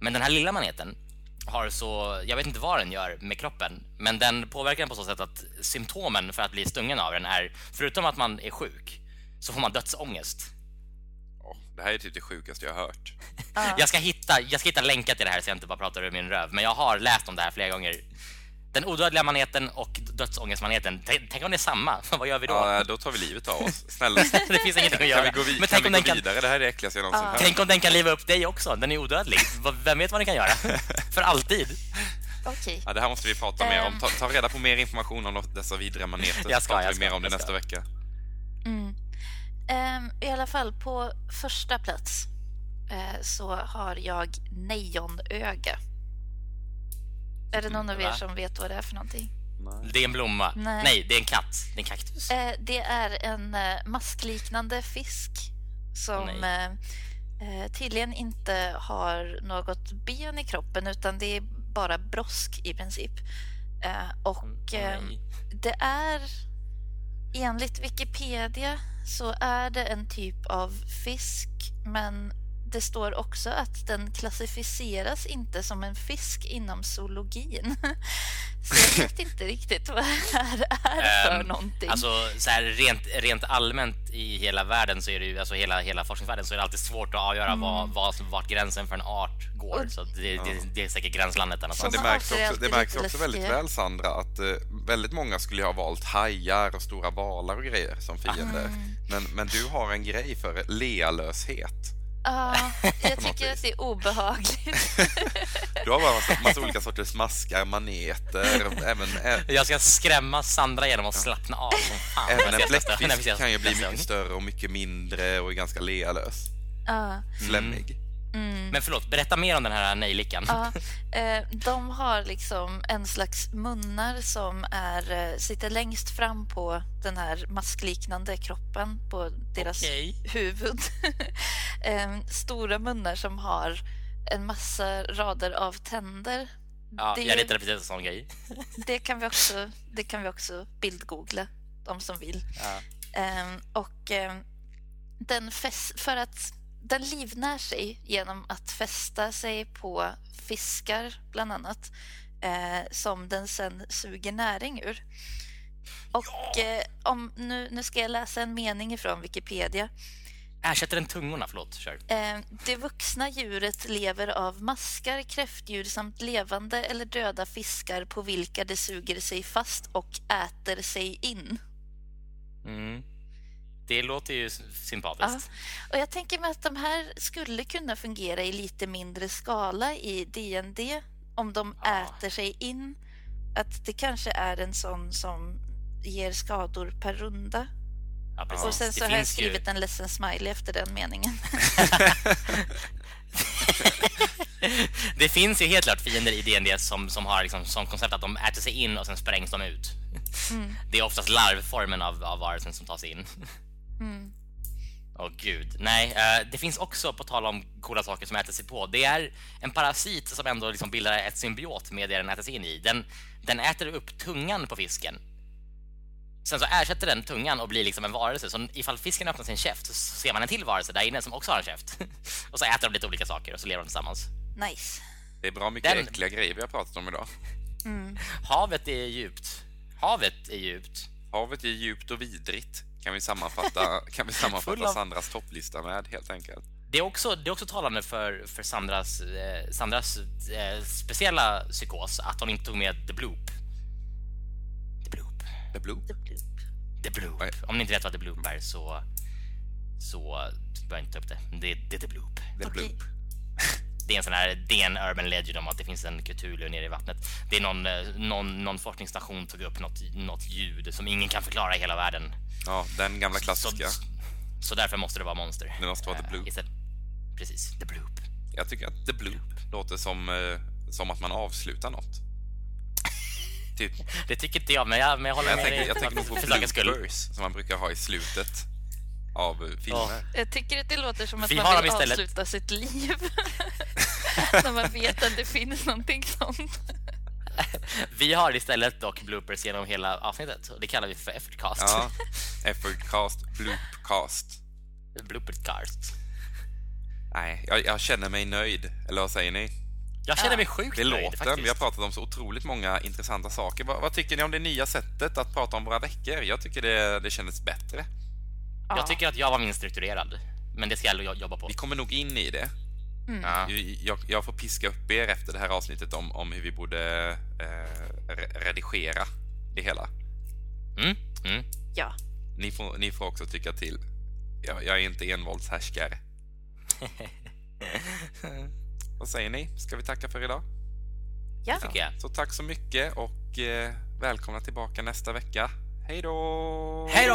Men den här lilla maneten har så, jag vet inte vad den gör med kroppen, men den påverkar den på så sätt att symptomen för att bli stungen av den är, förutom att man är sjuk, så får man dödsångest. Det här är typ det sjukaste jag har hört. ja. Jag ska, hitta, jag ska hitta länkar till det här så jag inte bara pratar ur min röv, men jag har läst om det här flera gånger. Den odödliga maneten och dödsångestmaneten, tänk, tänk om det är samma? Vad gör vi då? Ja, då tar vi livet av oss. Snälla, det finns ingenting att kan göra. vi gå, vid- men kan tänk vi om, gå kan, vidare? Det här är det äckligaste jag någonsin hört. tänk om den kan liva upp dig också. Den är odödlig. Vem vet vad den kan göra? För alltid. Okej. Ja, det här måste vi prata mer om. Ta, ta reda på mer information om dessa vidriga maneter. Jag ska, pratar jag vi ska, mer om det nästa vecka. Mm. Ehm, I alla fall på första plats eh, så har jag nejonöga. Är det någon av er Va? som vet vad det är för någonting? Det är en blomma. Nej. Nej, det är en katt. Det är en kaktus. Eh, det är en eh, maskliknande fisk som Nej. eh, eh, tydligen inte har något ben i kroppen utan det är bara brosk i princip. Eh, och eh, Nej. det är enligt Wikipedia så är det en typ av fisk men det står också att den klassificeras inte som en fisk inom zoologin. Så jag vet inte riktigt vad det här är för Ehm, någonting. Alltså, så här, rent, rent allmänt i hela världen så är det ju, alltså hela, hela forskningsvärlden så är det alltid svårt att avgöra Mm. vad, vad, vart gränsen för en art går. Så det, det, det är säkert gränslandet någonstans. det märks också, det märks också väldigt väl, Sandra, att eh, väldigt många skulle ha valt hajar och stora valar och grejer som fiender. Mm. Men, men du har en grej för lealöshet. Ja, jag tycker att det är obehagligt. Du har bara massa, massa olika sorters maskar, maneter, även, Jag ska skrämma Sandra genom att slappna av som fan. även en bläckfisk kan ju bli mycket större och mycket mindre och är ganska lealös. Ja, Slemmig. Men förlåt, berätta mer om den här nejlikan. ja. Eh, De har liksom en slags munnar som är, eh, sitter längst fram på den här maskliknande kroppen på deras Okej. huvud. Eh, Stora munnar som har en massa rader av tänder. Ja, det- jag ritade precis en sån grej. Det kan vi också, det kan vi också bildgoogla, de som vill. Ja. Ehm, och ehm, den fäst, för att den livnär sig genom att fästa sig på fiskar, bland annat, eh, som den sen suger näring ur. Och eh, om, nu, nu ska jag läsa en mening ifrån Wikipedia. Ersätter den tungorna? Förlåt, kör. Eh, det vuxna djuret lever av maskar, kräftdjur samt levande eller döda fiskar på vilka det suger sig fast och äter sig in. Mm. Det låter ju s- Ja. sympatiskt. Och jag tänker mig att de här skulle kunna fungera i lite mindre skala i D&D om de Ja. äter sig in. Att det kanske är en sån som ger skador per runda. Ja, och sen Det så har jag finns ju- skrivit en ledsen smiley efter den meningen. det finns ju helt klart fiender i D&D som, som har liksom, som koncept att de äter sig in och sen sprängs de ut. Det är oftast larvformen av, av varelsen som tar sig in. Mm. Åh gud. Nej, eh, det finns också, på tal om coola saker som äter sig på, det är en parasit som ändå liksom bildar ett symbiot med det den äter sig in i. Den, den äter upp tungan på fisken. Sen så ersätter den tungan och blir liksom en varelse. Så ifall fisken öppnar sin käft så ser man en till varelse där inne som också har en käft. och så äter de lite olika saker och så lever de tillsammans. Nice. Det är bra mycket Den- äckliga grejer vi har pratat om idag. Havet är djupt. Havet är djupt. Havet är djupt och vidrigt, kan vi sammanfatta, kan vi sammanfatta Sandras topplista med, helt enkelt. Det är också, det är också talande för, för Sandras, eh, Sandras eh, speciella psykos att hon inte tog med The Bloop. The Bloop. The Bloop. The bloop. The Bloop. Om ni inte vet vad The Bloop är så, så behöver jag inte ta upp det. Det, det är The Bloop. The. Bloop. Det är en sån här, det är en urban legend om att det finns en Cthulhu nere i vattnet. Det är någon, eh, någon, någon forskningsstation tog upp något, något ljud som ingen kan förklara i hela världen. Ja, den gamla klassiska. Så, så därför måste det vara monster. Det måste vara The Eh, Bloop. istället- Precis, The Bloop. Jag tycker att The Bloop låter som, eh, som att man avslutar något. Typ. Det tycker inte jag, men jag, men jag håller Jag med tänker, dig jag tänker nog på bloopers som man brukar ha i slutet av filmer. Jag tycker att det låter som att Vi man har vill istället. avsluta sitt liv. När man vet att det finns någonting sånt. Vi har istället dock bloopers genom hela avsnittet och det kallar vi för effortcast. Ja, Effortcast, Bloopcast. Bloopercast. Nej, jag, jag känner mig nöjd. Eller vad säger ni? Jag känner mig sjukt Det nöjd låter. faktiskt. Vi har pratat om så otroligt många intressanta saker. Vad, vad tycker ni om det nya sättet att prata om våra veckor? Jag tycker det, det kändes bättre. Jag tycker att jag var minst strukturerad, men det ska jag jo- jobba på. Vi kommer nog in i det. Ja. Jag, jag får piska upp er efter det här avsnittet om, om hur vi borde eh, re- redigera det hela. Mm, mm. Ja. Ni får, ni får också tycka till. Jag, jag är inte envåldshärskare. Vad säger ni? Ska vi tacka för idag? Ja. Jag. Så tack så mycket och eh, välkomna tillbaka nästa vecka. Hej då! Hej då!